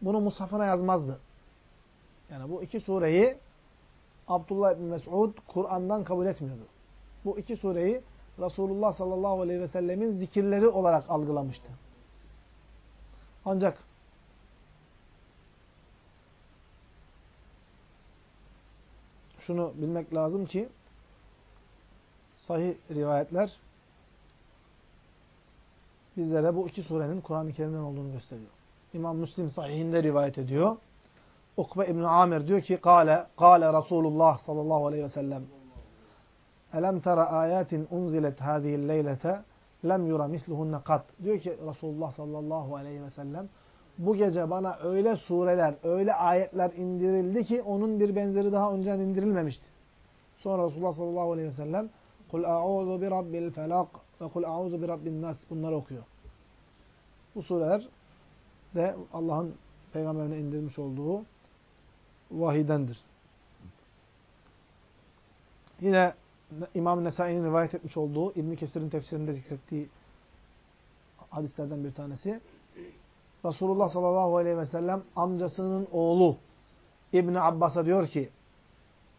bunu mushafına yazmazdı. Yani bu iki sureyi Abdullah ibn Mes'ud Kur'an'dan kabul etmiyordu. Bu iki sureyi Resulullah sallallahu aleyhi ve sellemin zikirleri olarak algılamıştı. Ancak şunu bilmek lazım ki sahih rivayetler bizlere bu iki surenin Kur'an-ı Kerim'den olduğunu gösteriyor. İmam Müslim sahihinde rivayet ediyor. Ukbe İbn Amir diyor ki kâle kâle Resulullah sallallahu aleyhi ve sellem Elem tera ayatin unzilet hâzihil leylete lem yura misluhunne kat. Diyor ki Resulullah sallallahu aleyhi ve sellem bu gece bana öyle sureler, öyle ayetler indirildi ki onun bir benzeri daha önceden indirilmemişti. Sonra Resulullah sallallahu aleyhi ve sellem Kul a'udhu bi rabbil felak ve kul a'udhu bi rabbin nas bunları okuyor. Bu sureler de Allah'ın peygamberine indirmiş olduğu vahidendir. Yine İmam Nesai'nin rivayet etmiş olduğu İbn Kesir'in tefsirinde zikrettiği hadislerden bir tanesi. Resulullah sallallahu aleyhi ve sellem amcasının oğlu İbn Abbas'a diyor ki: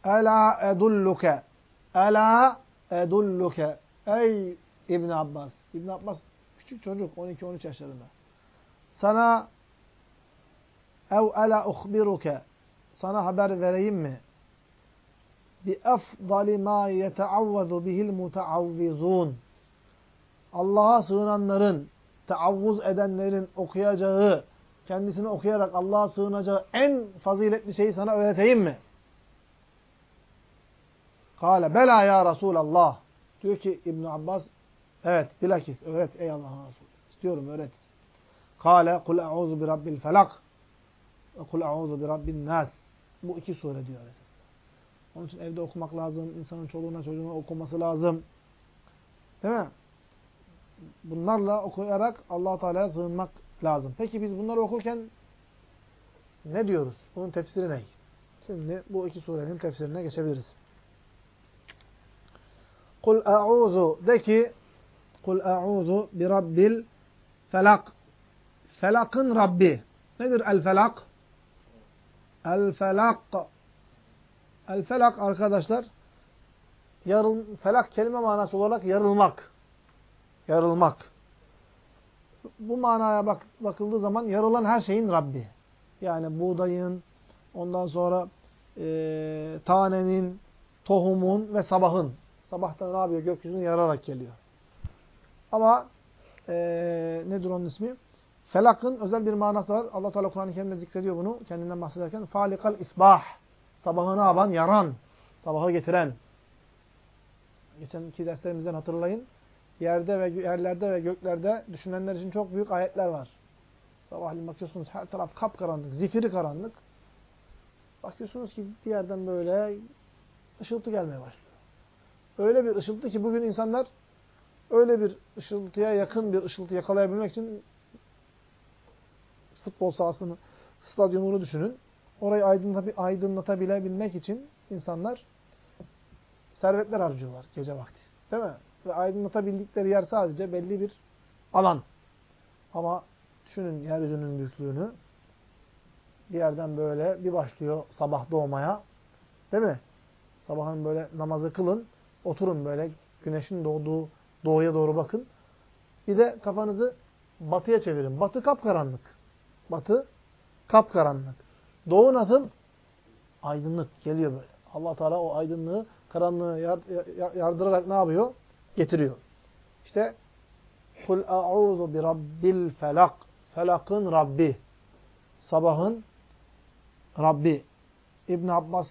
"Ela edulluke ela edulluke ey İbn Abbas." İbn Abbas küçük çocuk 12-13 yaşlarında. Sana ev ela uhbiruke sana haber vereyim mi? Bi efdali ma yeteavvazu bihil muteavvizun. Allah'a sığınanların, teavvuz edenlerin okuyacağı, kendisini okuyarak Allah'a sığınacağı en faziletli şeyi sana öğreteyim mi? Kale bela ya Resulallah. Diyor ki İbn Abbas, evet bilakis öğret ey Allah'ın Resulü. İstiyorum öğret. Kale kul a'udhu bi rabbil felak ve kul a'udhu bi rabbin nas. Bu iki sure diyor. Onun için evde okumak lazım. insanın çoluğuna çocuğuna okuması lazım. Değil mi? Bunlarla okuyarak allah Teala'ya sığınmak lazım. Peki biz bunları okurken ne diyoruz? Bunun tefsiri ne? Şimdi bu iki surenin tefsirine geçebiliriz. Kul a'udhu de ki Kul a'udhu bi rabbil felak. Felakın Rabbi. Nedir el felak? El felak. El felak arkadaşlar yarıl, felak kelime manası olarak yarılmak. Yarılmak. Bu manaya bak, bakıldığı zaman yarılan her şeyin Rabbi. Yani buğdayın, ondan sonra e, tanenin, tohumun ve sabahın. Sabahtan ne yapıyor? Gökyüzünü yararak geliyor. Ama e, nedir onun ismi? Felakın özel bir manası var. Allah Teala Kur'an-ı Kerim'de zikrediyor bunu kendinden bahsederken. Falikal isbah. Sabahı ne yapan? Yaran. Sabahı getiren. Geçen iki derslerimizden hatırlayın. Yerde ve yerlerde ve göklerde düşünenler için çok büyük ayetler var. Sabahleyin bakıyorsunuz her taraf kapkaranlık, zifiri karanlık. Bakıyorsunuz ki bir yerden böyle ışıltı gelmeye başlıyor. Öyle bir ışıltı ki bugün insanlar öyle bir ışıltıya yakın bir ışıltı yakalayabilmek için futbol sahasını, stadyumunu düşünün. Orayı aydınlatabilebilmek için insanlar servetler harcıyorlar gece vakti. Değil mi? Ve aydınlatabildikleri yer sadece belli bir alan. Ama düşünün yeryüzünün büyüklüğünü. Bir yerden böyle bir başlıyor sabah doğmaya. Değil mi? Sabahın böyle namazı kılın. Oturun böyle güneşin doğduğu doğuya doğru bakın. Bir de kafanızı batıya çevirin. Batı kapkaranlık. Batı kapkaranlık. Doğu nasıl? Aydınlık geliyor böyle. allah Teala o aydınlığı karanlığı yardırarak ne yapıyor? Getiriyor. İşte Kul a'udhu bi rabbil felak. Felakın Rabbi. Sabahın Rabbi. İbn Abbas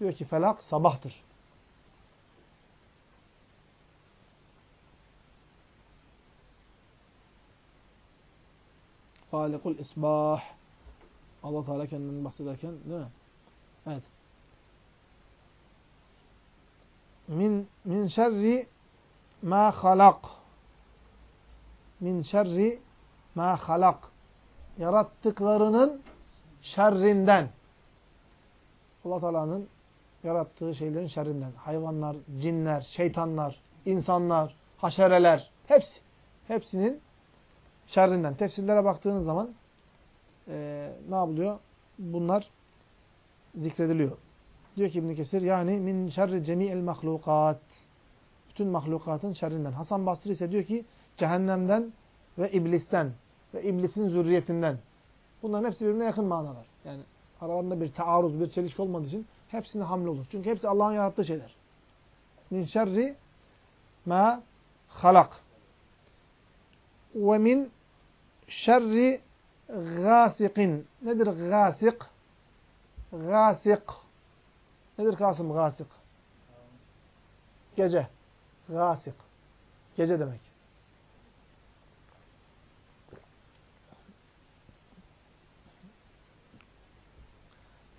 diyor ki felak sabahtır. Falikul isbah. Allah Teala kendinden bahsederken değil mi? Evet. Min min şerri ma halak. Min şerri ma halak. Yarattıklarının şerrinden. Allah Teala'nın yarattığı şeylerin şerrinden. Hayvanlar, cinler, şeytanlar, insanlar, haşereler hepsi. Hepsinin şerrinden. Tefsirlere baktığınız zaman e, ne yapılıyor? Bunlar zikrediliyor. Diyor ki İbn Kesir yani min şerri cemi'el mahlukat. Bütün mahlukatın şerrinden. Hasan Basri ise diyor ki cehennemden ve iblisten ve iblisin zürriyetinden. Bunların hepsi birbirine yakın manalar. Yani aralarında bir taarruz, bir çelişki olmadığı için hepsine hamle olur. Çünkü hepsi Allah'ın yarattığı şeyler. Min şerri ma halak. Ve min şerri gâsikin. Nedir gâsik? Gâsik. Nedir Kasım gâsik? Gece. Gâsik. Gece demek.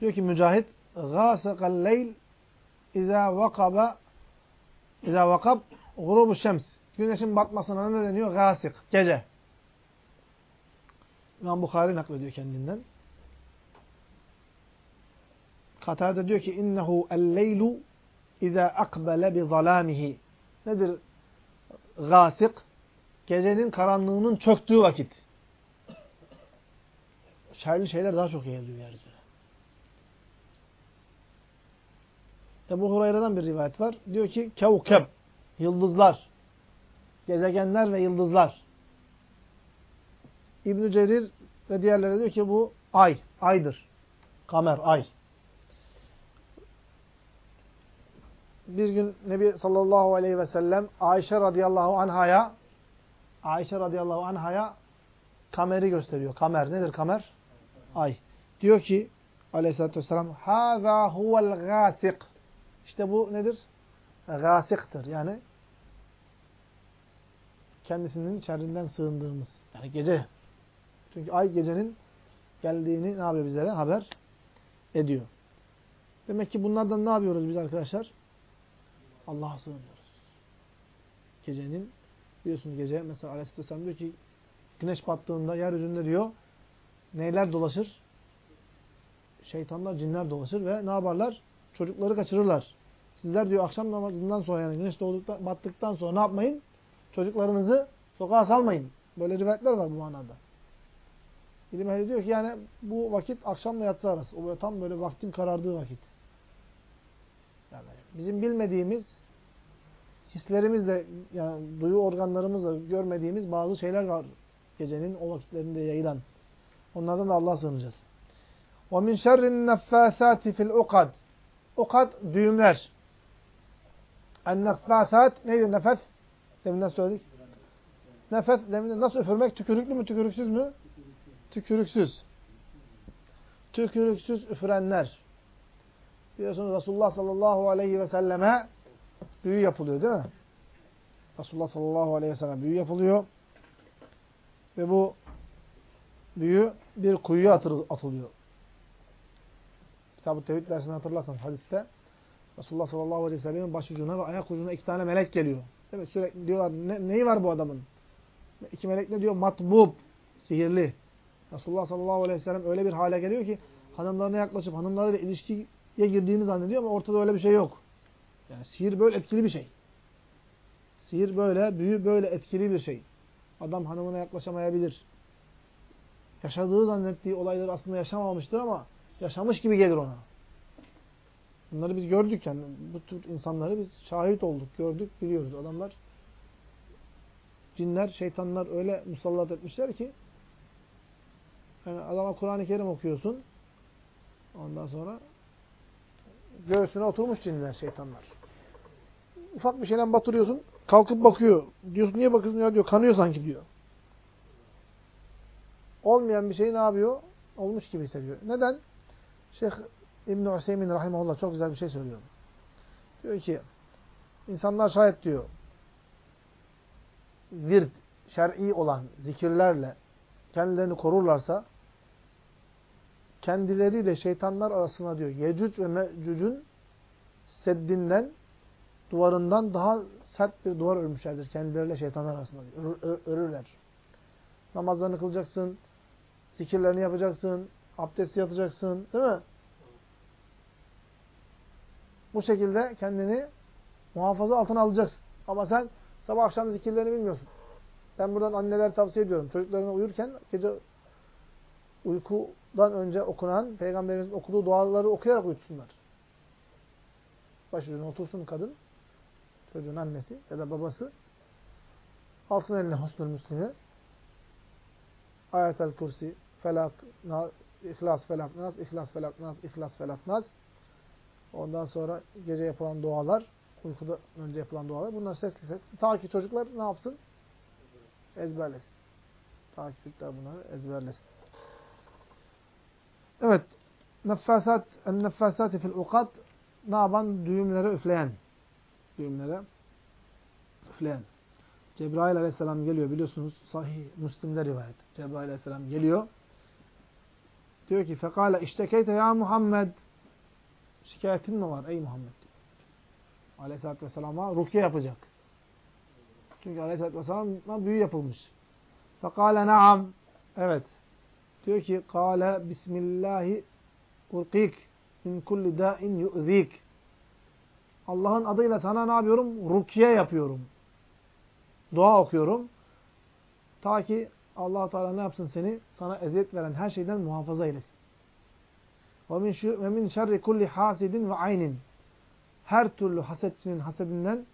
Diyor ki Mücahit gâsikal leyl izâ vakaba izâ vakab gurubu şems. Güneşin batmasına ne deniyor? Gâsik. Gece. İmam Bukhari naklediyor kendinden. Katade diyor ki innehu el-leylu iza akbele bi zalamihi. Nedir gasik? Gecenin karanlığının çöktüğü vakit. Şerli şeyler daha çok yayılıyor yeryüzüne. Ebu Hureyre'den bir rivayet var. Diyor ki kevkeb, yıldızlar, gezegenler ve yıldızlar. İbn Cerir ve diğerleri diyor ki bu ay, aydır. Kamer, ay. Bir gün Nebi sallallahu aleyhi ve sellem Ayşe radıyallahu anhaya Ayşe radıyallahu anhaya kameri gösteriyor. Kamer nedir kamer? Ay. Diyor ki aleyhissalatü vesselam Hâzâ huvel gâsik. İşte bu nedir? Gâsiktir. Yani kendisinin şerrinden sığındığımız. Yani gece çünkü ay gecenin geldiğini ne yapıyor bizlere? Haber ediyor. Demek ki bunlardan ne yapıyoruz biz arkadaşlar? Allah'a sığınıyoruz. Gecenin biliyorsunuz gece mesela Aleyhisselam diyor ki güneş battığında yeryüzünde diyor neyler dolaşır? Şeytanlar, cinler dolaşır ve ne yaparlar? Çocukları kaçırırlar. Sizler diyor akşam namazından sonra yani güneş doğduktan, battıktan sonra ne yapmayın? Çocuklarınızı sokağa salmayın. Böyle rivayetler var bu manada. İlim ehli diyor ki yani bu vakit akşamla yatsı arası. O böyle tam böyle vaktin karardığı vakit. Yani bizim bilmediğimiz hislerimizle yani duyu organlarımızla görmediğimiz bazı şeyler var gecenin o vakitlerinde yayılan. Onlardan da Allah'a sığınacağız. وَمِنْ شَرِّ النَّفَّاسَاتِ فِي الْاُقَدِ Ukad düğümler. En-neffasat neydi nefes? Deminden söyledik. Nefes deminden nasıl üfürmek? Tükürüklü mü tükürüksüz mü? Tükürüksüz. Tükürüksüz üfürenler. Biliyorsunuz Resulullah sallallahu aleyhi ve selleme büyü yapılıyor değil mi? Resulullah sallallahu aleyhi ve sellem büyü yapılıyor. Ve bu büyü bir kuyuya atılıyor. Kitab-ı Tevhid dersini hatırlarsanız hadiste Resulullah sallallahu aleyhi ve sellem'in başucuna ve ayak ucuna iki tane melek geliyor. Değil mi? Sürekli diyorlar ne, neyi var bu adamın? İki melek ne diyor? Matbub, sihirli. Resulullah sallallahu aleyhi ve sellem öyle bir hale geliyor ki hanımlarına yaklaşıp hanımlarıyla ilişkiye girdiğini zannediyor ama ortada öyle bir şey yok. Yani sihir böyle etkili bir şey. Sihir böyle, büyü böyle etkili bir şey. Adam hanımına yaklaşamayabilir. Yaşadığı zannettiği olayları aslında yaşamamıştır ama yaşamış gibi gelir ona. Bunları biz gördük yani. Bu tür insanları biz şahit olduk, gördük, biliyoruz. Adamlar cinler, şeytanlar öyle musallat etmişler ki yani adama Kur'an-ı Kerim okuyorsun. Ondan sonra göğsüne oturmuş cinler, şeytanlar. Ufak bir şeyden batırıyorsun, kalkıp bakıyor. Diyorsun niye bakıyorsun ya diyor, kanıyor sanki diyor. Olmayan bir şeyi ne yapıyor? Olmuş gibi hissediyor. Neden? Şeyh İbn-i Hüseyin Rahimahullah çok güzel bir şey söylüyor. Diyor ki, insanlar şayet diyor, virt, şer'i olan zikirlerle kendilerini korurlarsa, kendileriyle şeytanlar arasında diyor, Yecüc ve Mecüc'ün seddinden, duvarından daha sert bir duvar örmüşlerdir kendileriyle şeytanlar arasında diyor. Ör, örürler. Namazlarını kılacaksın, zikirlerini yapacaksın, abdest yatacaksın, değil mi? Bu şekilde kendini muhafaza altına alacaksın. Ama sen sabah akşam zikirlerini bilmiyorsun. Ben buradan anneler tavsiye ediyorum. Çocuklarına uyurken gece uykudan önce okunan, Peygamberimizin okuduğu duaları okuyarak uyutsunlar. Başucuna otursun kadın, çocuğun annesi ya da babası. Alsın eline husnul müslimi. Ayetel kursi, felak, nas, ihlas, felak, nas, ihlas, felak, nas, ihlas, felak, nas. Ondan sonra gece yapılan dualar, uykuda önce yapılan dualar. Bunlar sesli sesli. Ta ki çocuklar ne yapsın? Ezberlesin. Ta ki çocuklar bunları ezberlesin. Evet. Neffasat, en-neffasati fil ukat ne yapan? Düğümlere üfleyen. Düğümlere üfleyen. Cebrail aleyhisselam geliyor biliyorsunuz sahih Müslim'de rivayet. Cebrail aleyhisselam geliyor. Diyor ki fekale iştekeyte ya Muhammed şikayetin mi var ey Muhammed? Aleyhisselatü Vesselam'a rukiye yapacak. Çünkü Aleyhisselatü Vesselam'a büyü yapılmış. Fekale naam. Evet. Diyor ki kâle bismillahi urqik min kulli dâin yu'zik. Allah'ın adıyla sana ne yapıyorum? Rukiye yapıyorum. Dua okuyorum. Ta ki allah Teala ne yapsın seni? Sana eziyet veren her şeyden muhafaza eylesin. Ve min şerri kulli hasidin ve aynin. Her türlü hasetçinin hasedinden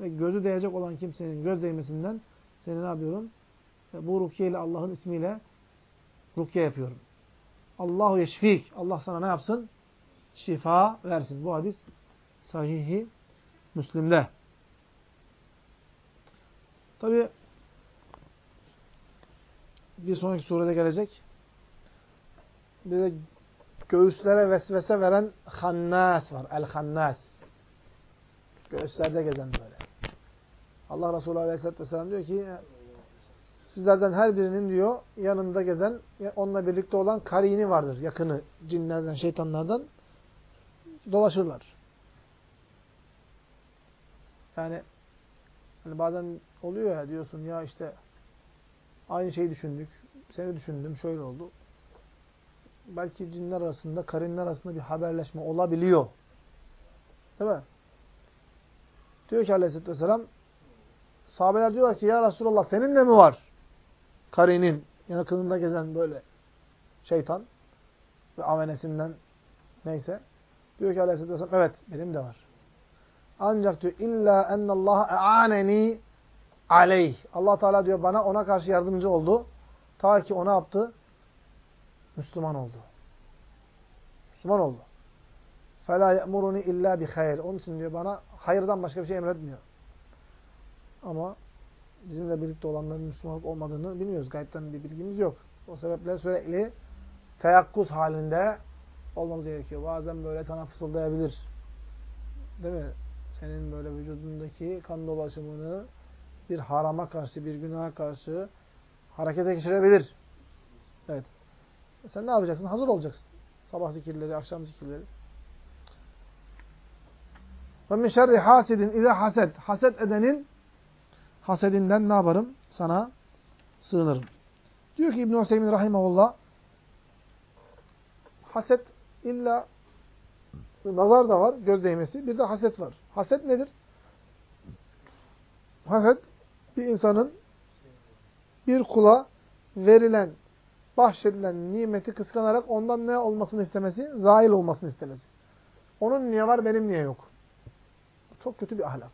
ve gözü değecek olan kimsenin göz değmesinden seni ne yapıyorum? Ve bu rukiye ile Allah'ın ismiyle rukiye yapıyorum. Allahu yeşfik. Allah sana ne yapsın? Şifa versin. Bu hadis sahihi Müslim'de. Tabi bir sonraki surede gelecek. Bir de göğüslere vesvese veren hannas var. El-hannas. Göğüslerde gezen böyle. Allah Resulü Aleyhisselatü Vesselam diyor ki sizlerden her birinin diyor yanında gezen onunla birlikte olan karini vardır. Yakını cinlerden, şeytanlardan dolaşırlar. Yani hani bazen oluyor ya diyorsun ya işte aynı şeyi düşündük. Seni düşündüm şöyle oldu belki cinler arasında, karinler arasında bir haberleşme olabiliyor. Değil mi? Diyor ki aleyhisselatü vesselam sahabeler diyorlar ki ya Resulallah seninle mi var? Karinin yakınında gezen böyle şeytan ve avenesinden neyse. Diyor ki aleyhisselatü vesselam evet benim de var. Ancak diyor illa ennallaha e'aneni aleyh. Allah Teala diyor bana ona karşı yardımcı oldu. Ta ki ona yaptı? Müslüman oldu. Müslüman oldu. فَلَا يَأْمُرُنِ illa bi hayır. Onun için diyor bana hayırdan başka bir şey emretmiyor. Ama bizimle birlikte olanların Müslüman olmadığını bilmiyoruz. Gayipten bir bilgimiz yok. O sebeple sürekli teyakkuz halinde olmamız gerekiyor. Bazen böyle sana fısıldayabilir. Değil mi? Senin böyle vücudundaki kan dolaşımını bir harama karşı, bir günaha karşı harekete geçirebilir. Evet. Sen ne yapacaksın? Hazır olacaksın. Sabah zikirleri, akşam zikirleri. Ve min şerri hasidin ile. Haset edenin hasedinden ne yaparım? Sana sığınırım. Diyor ki İbn-i Hüseyin Rahimahullah haset illa nazar da var, göz değmesi. Bir de haset var. Haset nedir? Haset bir insanın bir kula verilen, bahşedilen nimeti kıskanarak ondan ne olmasını istemesi? Zail olmasını istemesi. Onun niye var, benim niye yok? Çok kötü bir ahlak.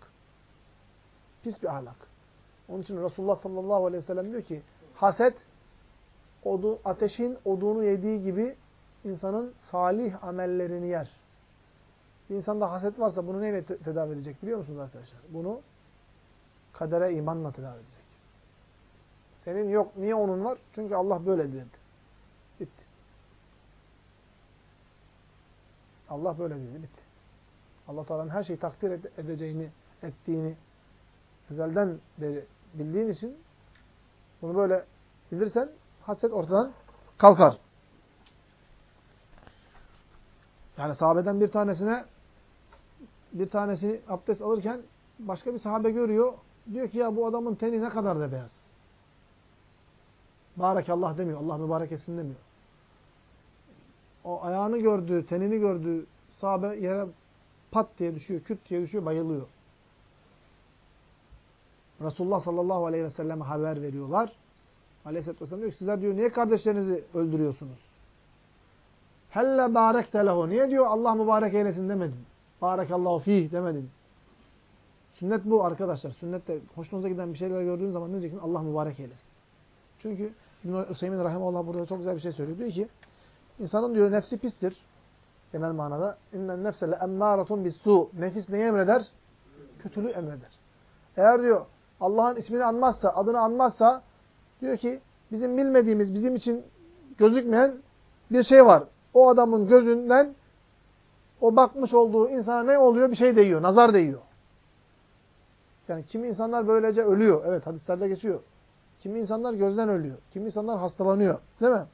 Pis bir ahlak. Onun için Resulullah sallallahu aleyhi ve sellem diyor ki, haset, odu, ateşin odunu yediği gibi insanın salih amellerini yer. Bir insanda haset varsa bunu neyle tedavi edecek biliyor musunuz arkadaşlar? Bunu kadere imanla tedavi edecek. Senin yok. Niye onun var? Çünkü Allah böyle dedi. Bitti. Allah böyle dedi. Bitti. Allah Teala'nın her şeyi takdir edeceğini, ettiğini güzelden beri bildiğin için bunu böyle bilirsen haset ortadan kalkar. Yani sahabeden bir tanesine bir tanesi abdest alırken başka bir sahabe görüyor. Diyor ki ya bu adamın teni ne kadar da beyaz. Barakallah demiyor. Allah mübarek etsin demiyor. O ayağını gördüğü, tenini gördüğü sahabe yere pat diye düşüyor, küt diye düşüyor, bayılıyor. Resulullah sallallahu aleyhi ve selleme haber veriyorlar. Aleyhisselatü vesselam diyor ki sizler diyor niye kardeşlerinizi öldürüyorsunuz? Helle barekte lehu. Niye diyor Allah mübarek eylesin demedin? Barekallahu fih demedin. Sünnet bu arkadaşlar. Sünnette hoşunuza giden bir şeyler gördüğünüz zaman ne diyeceksin? Allah mübarek eylesin. Çünkü İbn-i Hüseyin Rahimullah burada çok güzel bir şey söylüyor. Diyor ki insanın diyor nefsi pistir. Genel manada. İnnen nefse le emmâratun bis su. Nefis neyi emreder? Kötülüğü emreder. Eğer diyor Allah'ın ismini anmazsa, adını anmazsa diyor ki bizim bilmediğimiz, bizim için gözükmeyen bir şey var. O adamın gözünden o bakmış olduğu insana ne oluyor? Bir şey değiyor. Nazar değiyor. Yani kimi insanlar böylece ölüyor. Evet hadislerde geçiyor. Kimi insanlar gözden ölüyor. Kimi insanlar hastalanıyor. Değil mi?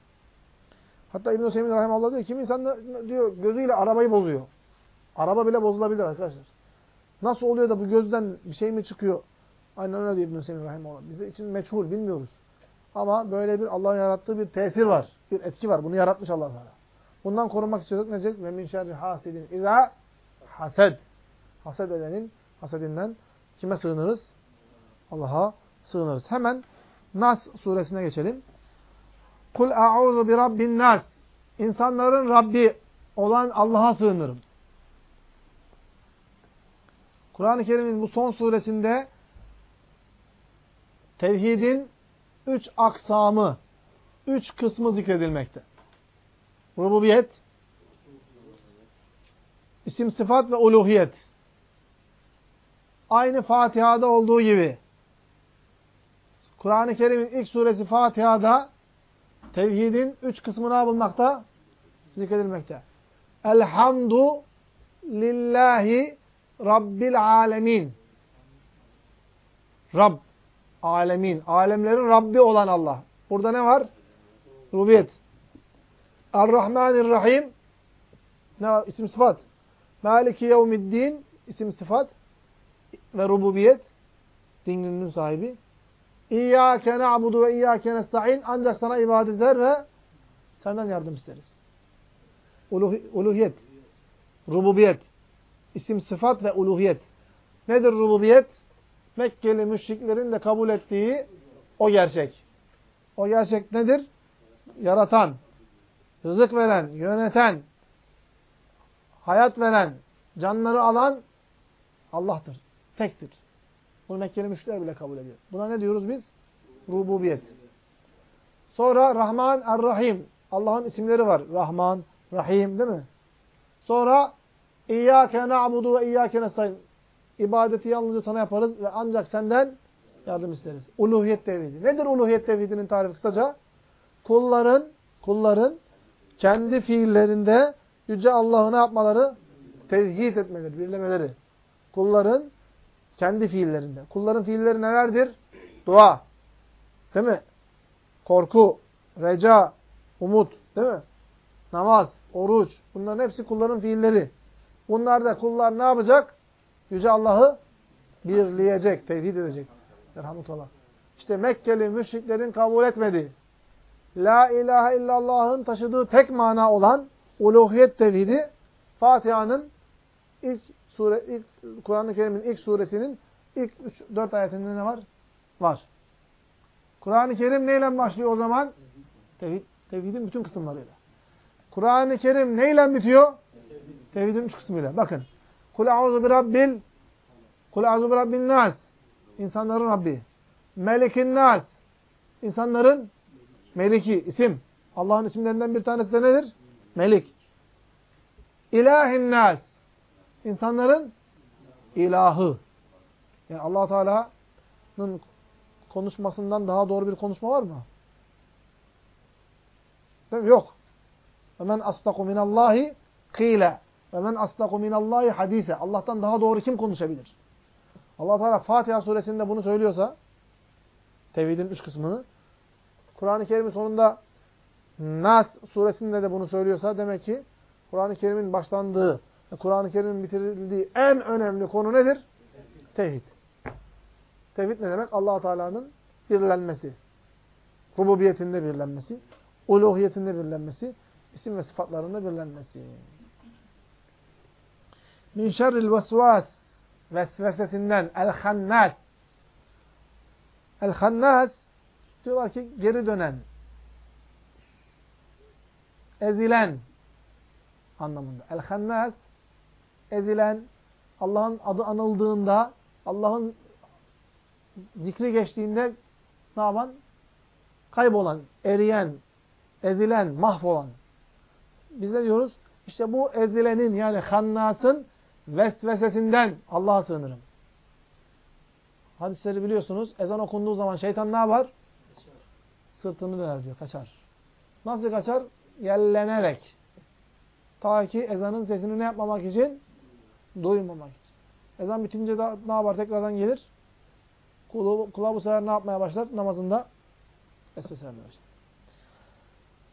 Hatta İbn-i Hüseyin Rahimallah diyor kimi insanlar diyor gözüyle arabayı bozuyor. Araba bile bozulabilir arkadaşlar. Nasıl oluyor da bu gözden bir şey mi çıkıyor? Aynen öyle diyor İbn-i Hüseyin Rahimallah. Bize için meçhul bilmiyoruz. Ama böyle bir Allah'ın yarattığı bir tesir var. Bir etki var. Bunu yaratmış Allah Teala. Bundan korunmak istiyorsak ne diyecek? Ve min şerri hasidin izâ hased. Hased edenin hasedinden kime sığınırız? Allah'a sığınırız. Hemen Nas suresine geçelim. Kul a'udhu bi rabbin nas. İnsanların Rabbi olan Allah'a sığınırım. Kur'an-ı Kerim'in bu son suresinde tevhidin üç aksamı, üç kısmı zikredilmekte. Rububiyet, isim sıfat ve uluhiyet. Aynı Fatiha'da olduğu gibi. Kur'an-ı Kerim'in ilk suresi Fatiha'da tevhidin üç kısmına bulmakta, zikredilmekte. Elhamdu lillahi rabbil alemin. Rab, alemin. Alemlerin Rabbi olan Allah. Burada ne var? Rubiyet. Er-Rahmanir-Rahim. Ne var? İsim sıfat. Maliki yevmiddin. isim sıfat. Ve rububiyet. Din sahibi. İyyâke na'budu ve iyyâke nesta'in. Ancak sana ibadet eder ve senden yardım isteriz. Uluh uluhiyet. Rububiyet. İsim sıfat ve uluhiyet. Nedir rububiyet? Mekkeli müşriklerin de kabul ettiği o gerçek. O gerçek nedir? Yaratan, rızık veren, yöneten, hayat veren, canları alan Allah'tır. Tektir. Bunu Mekkeli müşrikler bile kabul ediyor. Buna ne diyoruz biz? Rububiyet. Sonra Rahman, Er-Rahim. Allah'ın isimleri var. Rahman, Rahim değil mi? Sonra İyyâke na'budu ve iyyâke nestaîn. İbadeti yalnızca sana yaparız ve ancak senden yardım isteriz. Uluhiyet tevhidi. Nedir uluhiyet tevhidinin tarifi kısaca? Kulların, kulların kendi fiillerinde Yüce Allah'ı ne yapmaları? Tevhid etmeleri, birlemeleri. Kulların kendi fiillerinde. Kulların fiilleri nelerdir? Dua. Değil mi? Korku, reca, umut. Değil mi? Namaz, oruç. Bunların hepsi kulların fiilleri. Bunlar da kullar ne yapacak? Yüce Allah'ı birleyecek, tevhid edecek. Elhamdülillah. İşte Mekkeli müşriklerin kabul etmediği, La ilahe illallah'ın taşıdığı tek mana olan uluhiyet tevhidi Fatiha'nın ilk sure ilk Kur'an-ı Kerim'in ilk suresinin ilk 3 4 ayetinde ne var? Var. Kur'an-ı Kerim neyle başlıyor o zaman? Tevhid, tevhidin bütün kısımlarıyla. Kur'an-ı Kerim neyle bitiyor? Tevhidin üç kısmıyla. Bakın. Kul a'udhu bi rabbil Kul a'udhu bi rabbin nas. İnsanların Rabbi. Melikin nas. İnsanların meliki isim. Allah'ın isimlerinden bir tanesi de nedir? Melik. İlahin nas. İnsanların ilahı. Yani Allah Teala'nın konuşmasından daha doğru bir konuşma var mı? Değil mi? Yok. Hemen astaku minallahi kıyla. Ve men aslaku minallahi hadise. Allah'tan daha doğru kim konuşabilir? Allah Teala Fatiha suresinde bunu söylüyorsa tevhidin üç kısmını Kur'an-ı Kerim'in sonunda Nas suresinde de bunu söylüyorsa demek ki Kur'an-ı Kerim'in başlandığı, Kur'an-ı Kerim'in bitirildiği en önemli konu nedir? Tevhid. Tevhid ne demek? allah Teala'nın birlenmesi. Rububiyetinde birlenmesi. Uluhiyetinde birlenmesi. isim ve sıfatlarında birlenmesi. Min şerril vesvas vesvesesinden el-hannas el-hannas diyorlar ki geri dönen ezilen anlamında. El-hannas ezilen Allah'ın adı anıldığında Allah'ın zikri geçtiğinde ne yapan? Kaybolan, eriyen, ezilen, mahvolan. Biz ne diyoruz? İşte bu ezilenin yani hannasın vesvesesinden Allah'a sığınırım. Hadisleri biliyorsunuz. Ezan okunduğu zaman şeytan ne yapar? Sırtını döner diyor. Kaçar. Nasıl kaçar? Yellenerek. Ta ki ezanın sesini ne yapmamak için? Duymamak için. Ezan bitince de ne yapar? Tekrardan gelir. Kula, kula bu sefer ne yapmaya başlar? Namazında vesvese vermeye başlar.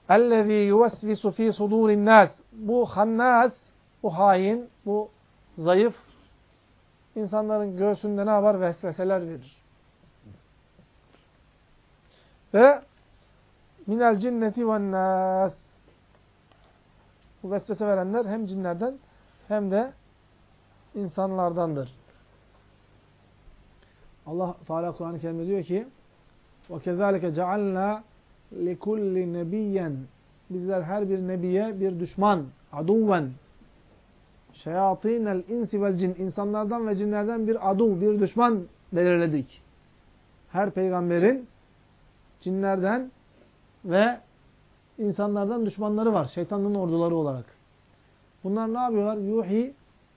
اَلَّذ۪ي يُوَسْوِسُ ف۪ي صُدُورِ النَّاسِ Bu hannas, bu hain, bu zayıf, insanların göğsünde ne yapar? Vesveseler verir. Ve minel cinneti ve nas. Bu vesvese verenler hem cinlerden hem de insanlardandır. Allah Teala Kur'an-ı Kerim'de diyor ki: "Ve kezalike cealna likulli nebiyyen." Bizler her bir nebiye bir düşman, aduven şeyatinel insi vel cin, insanlardan ve cinlerden bir adu, bir düşman belirledik. Her peygamberin cinlerden ve insanlardan düşmanları var. Şeytanın orduları olarak. Bunlar ne yapıyorlar? Yuhi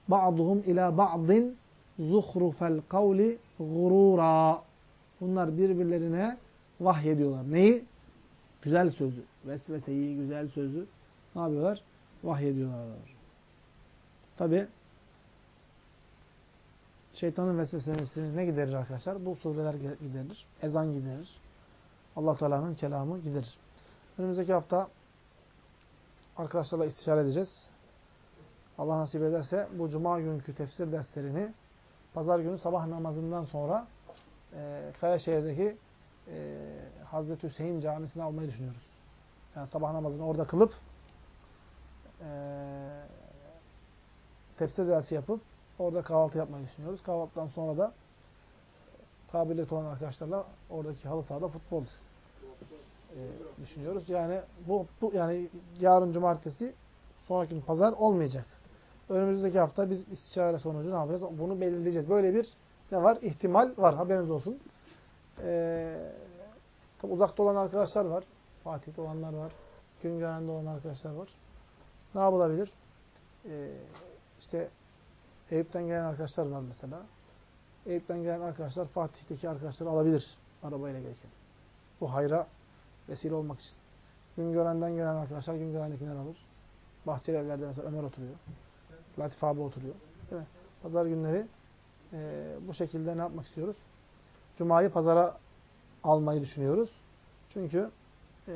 ba'duhum ila ba'din zuhrufel kavli gurura. Bunlar birbirlerine vahyediyorlar. Neyi? Güzel sözü. Vesveseyi, güzel sözü ne yapıyorlar? Vahyediyorlar. Tabi şeytanın vesvesesini ne giderir arkadaşlar? Bu sureler giderir. Ezan giderir. Allah Teala'nın kelamı giderir. Önümüzdeki hafta arkadaşlarla istişare edeceğiz. Allah nasip ederse bu cuma günkü tefsir derslerini pazar günü sabah namazından sonra e, Kayaşehir'deki e, Hazreti Hüseyin camisine almayı düşünüyoruz. Yani sabah namazını orada kılıp e, tefsir dersi yapıp orada kahvaltı yapmayı düşünüyoruz. Kahvaltıdan sonra da kabiliyet olan arkadaşlarla oradaki halı sahada futbol e, düşünüyoruz. Yani bu, bu yani yarın cumartesi sonraki gün pazar olmayacak. Önümüzdeki hafta biz istişare sonucu ne yapacağız? Bunu belirleyeceğiz. Böyle bir ne var? İhtimal var. Haberiniz olsun. Ee, tabi uzakta olan arkadaşlar var. Fatih'te olanlar var. Güngören'de olan arkadaşlar var. Ne yapılabilir? Ee, işte Eyüp'ten gelen arkadaşlar var mesela. Eyüp'ten gelen arkadaşlar Fatih'teki arkadaşları alabilir arabayla gelirken. Bu hayra vesile olmak için. Güngören'den gelen arkadaşlar Güngören'dekiler alır. Bahçeli evlerde mesela Ömer oturuyor. Latif abi oturuyor. Değil mi? Pazar günleri e, bu şekilde ne yapmak istiyoruz? Cuma'yı pazara almayı düşünüyoruz. Çünkü e,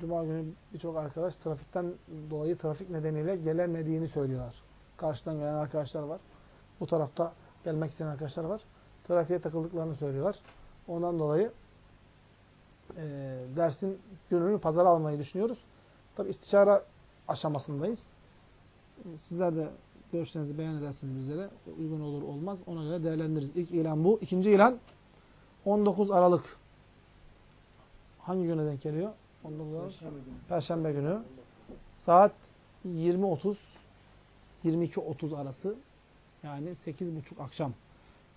Cuma günü birçok arkadaş trafikten dolayı trafik nedeniyle gelemediğini söylüyorlar. Karşıdan gelen arkadaşlar var. Bu tarafta gelmek isteyen arkadaşlar var. Trafiğe takıldıklarını söylüyorlar. Ondan dolayı e, dersin gününü pazara almayı düşünüyoruz. Tabi istişare aşamasındayız. Sizler de görüşlerinizi beyan edersiniz bizlere. Uygun olur olmaz. Ona göre değerlendiririz. İlk ilan bu. İkinci ilan 19 Aralık. Hangi güne denk geliyor? 19 Aralık. Perşembe günü. Perşembe günü. Saat 20.30 22.30 arası. Yani 8.30 akşam.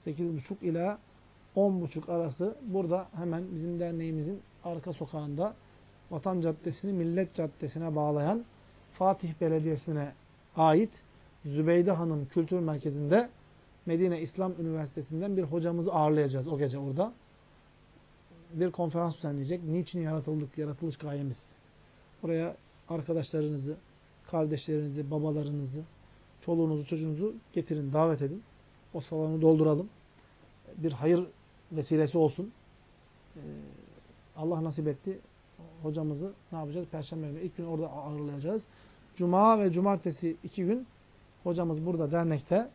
8.30 ila 10.30 arası burada hemen bizim derneğimizin arka sokağında Vatan Caddesi'ni Millet Caddesi'ne bağlayan Fatih Belediyesi'ne ait Zübeyde Hanım Kültür Merkezi'nde Medine İslam Üniversitesi'nden bir hocamızı ağırlayacağız o gece orada. Bir konferans düzenleyecek. Niçin yaratıldık? Yaratılış gayemiz. Buraya arkadaşlarınızı, kardeşlerinizi, babalarınızı, çoluğunuzu, çocuğunuzu getirin, davet edin. O salonu dolduralım. Bir hayır vesilesi olsun. Ee, Allah nasip etti. Hocamızı ne yapacağız? Perşembe günü ilk gün orada ağırlayacağız. Cuma ve cumartesi iki gün hocamız burada dernekte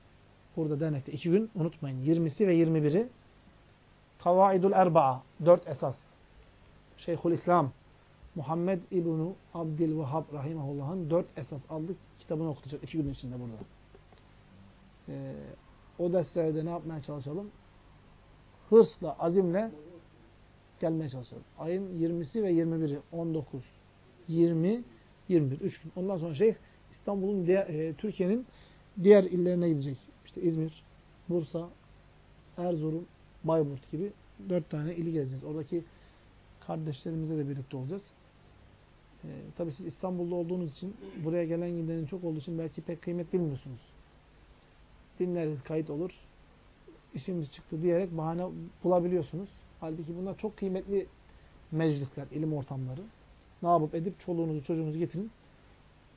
burada dernekte iki gün unutmayın. 20'si ve 21'i Kavaidul Erba'a dört esas. Şeyhül İslam Muhammed İbnu Abdülvehhab Rahimahullah'ın dört esas aldık kitabını okutacak iki gün içinde burada. Ee, o derslerde ne yapmaya çalışalım? Hırsla, azimle gelmeye çalışalım. Ayın 20'si ve 21'i 19, 20, 21. Üç gün. Ondan sonra şeyh İstanbul'un e, Türkiye'nin diğer illerine gidecek. İşte İzmir, Bursa, Erzurum, Bayburt gibi dört tane ili gezeceğiz. Oradaki kardeşlerimizle de birlikte olacağız. Ee, tabii siz İstanbul'da olduğunuz için buraya gelen gidenin çok olduğu için belki pek kıymet bilmiyorsunuz. Dinleriz, kayıt olur. İşimiz çıktı diyerek bahane bulabiliyorsunuz. Halbuki bunlar çok kıymetli meclisler, ilim ortamları. Ne yapıp edip çoluğunuzu, çocuğunuzu getirin.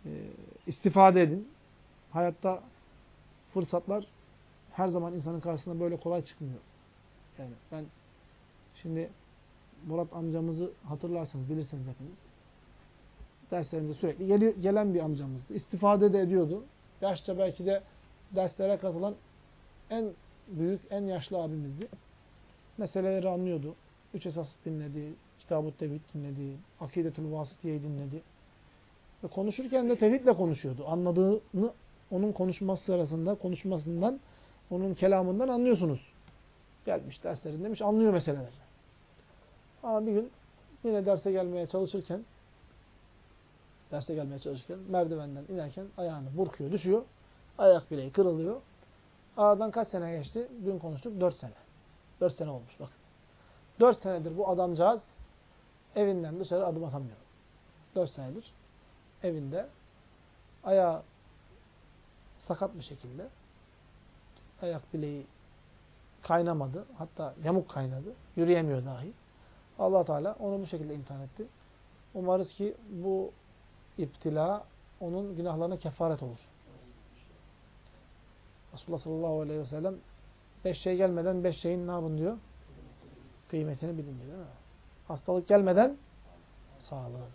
Ee, istifade edin. Hayatta fırsatlar her zaman insanın karşısına böyle kolay çıkmıyor. Yani ben şimdi Murat amcamızı hatırlarsınız, bilirsiniz hepiniz. Derslerimize sürekli geli- gelen bir amcamızdı. İstifade de ediyordu. Yaşça belki de derslere katılan en büyük, en yaşlı abimizdi. Meseleleri anlıyordu. Üç esas dinledi, Kitab-ı Tevhid dinledi, Akidetül Vasıtiye'yi dinledi. Ve konuşurken de tevhidle konuşuyordu. Anladığını onun konuşması sırasında, konuşmasından, onun kelamından anlıyorsunuz. Gelmiş derslerini demiş, anlıyor meseleleri. Ama bir gün yine derse gelmeye çalışırken derse gelmeye çalışırken merdivenden inerken ayağını burkuyor, düşüyor. Ayak bileği kırılıyor. Aradan kaç sene geçti? Dün konuştuk. Dört sene. Dört sene olmuş bakın. Dört senedir bu adamcağız evinden dışarı adım atamıyor. Dört senedir evinde ayağı sakat bir şekilde ayak bileği kaynamadı. Hatta yamuk kaynadı. Yürüyemiyor dahi. allah Teala onu bu şekilde imtihan etti. Umarız ki bu iptila onun günahlarına kefaret olur. Resulullah sallallahu aleyhi ve sellem beş şey gelmeden beş şeyin ne yapın diyor? Kıymetini bilin diyor değil mi? Hastalık gelmeden sağlığı.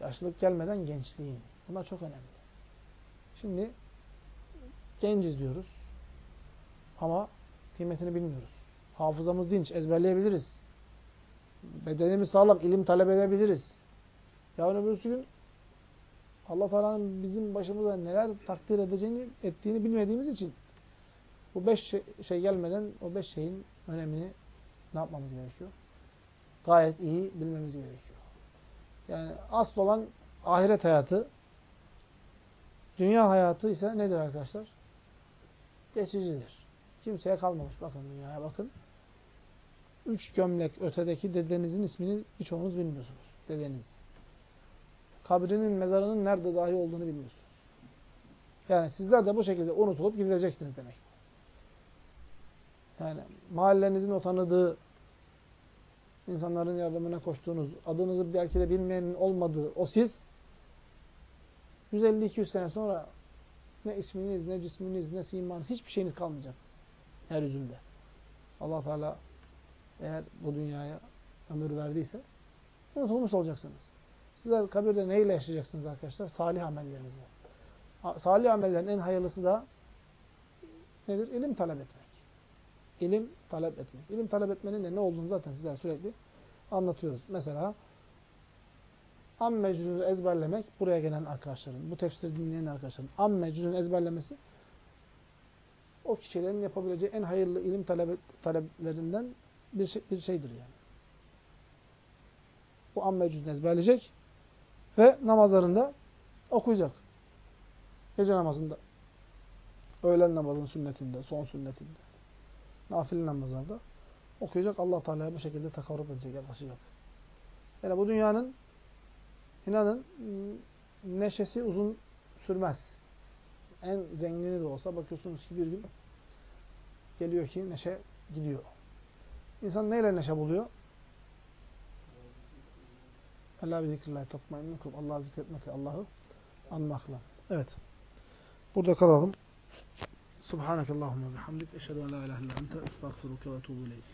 Yaşlılık gelmeden gençliğin. Bunlar çok önemli. Şimdi genciz diyoruz. Ama kıymetini bilmiyoruz. Hafızamız dinç, ezberleyebiliriz. Bedenimiz sağlam, ilim talep edebiliriz. Yarın öbürsü gün Allah Teala'nın bizim başımıza neler takdir edeceğini, ettiğini bilmediğimiz için bu beş şey, şey gelmeden o beş şeyin önemini ne yapmamız gerekiyor? Gayet iyi bilmemiz gerekiyor. Yani asıl olan ahiret hayatı, dünya hayatı ise nedir arkadaşlar? Geçicidir. Kimseye kalmamış. Bakın dünyaya bakın. Üç gömlek ötedeki dedenizin ismini birçoğunuz bilmiyorsunuz. Dedeniz. Kabrinin, mezarının nerede dahi olduğunu bilmiyorsunuz. Yani sizler de bu şekilde unutulup gideceksiniz demek. Yani mahallenizin o tanıdığı insanların yardımına koştuğunuz, adınızı belki de bilmeyenin olmadığı o siz 150-200 sene sonra ne isminiz, ne cisminiz, ne simanız hiçbir şeyiniz kalmayacak. Yeryüzünde. allah Teala eğer bu dünyaya ömür verdiyse unutulmuş olacaksınız. Sizler kabirde neyle yaşayacaksınız arkadaşlar? Salih amellerinizle. Salih amellerin en hayırlısı da nedir? İlim talep etmek. İlim talep etmek. İlim talep etmenin de ne olduğunu zaten sizler sürekli anlatıyoruz. Mesela amme cüzünü ezberlemek buraya gelen arkadaşların, bu tefsiri dinleyen arkadaşların amme cüzünü ezberlemesi o kişilerin yapabileceği en hayırlı ilim talep, taleplerinden bir, şey, bir şeydir yani. Bu amme cüzünü ezberleyecek ve namazlarında okuyacak. Gece namazında, öğlen namazının sünnetinde, son sünnetinde, nafile namazlarda okuyacak. Allah Teala'ya bu şekilde takarrub edecek, yaklaşacak. Yani bu dünyanın inanın neşesi uzun sürmez. En zengini de olsa bakıyorsunuz ki bir gün geliyor ki neşe gidiyor. İnsan neyle neşe buluyor? Allah bi zikrillahi tatmainnul kulub. Allah'ı zikretmekle, Allah'ı anmakla. Evet. Burada kalalım. Subhanakallahumma bihamdik. Eşhedü en la ilahe illa ente estağfiruke ve etûbü ileyk.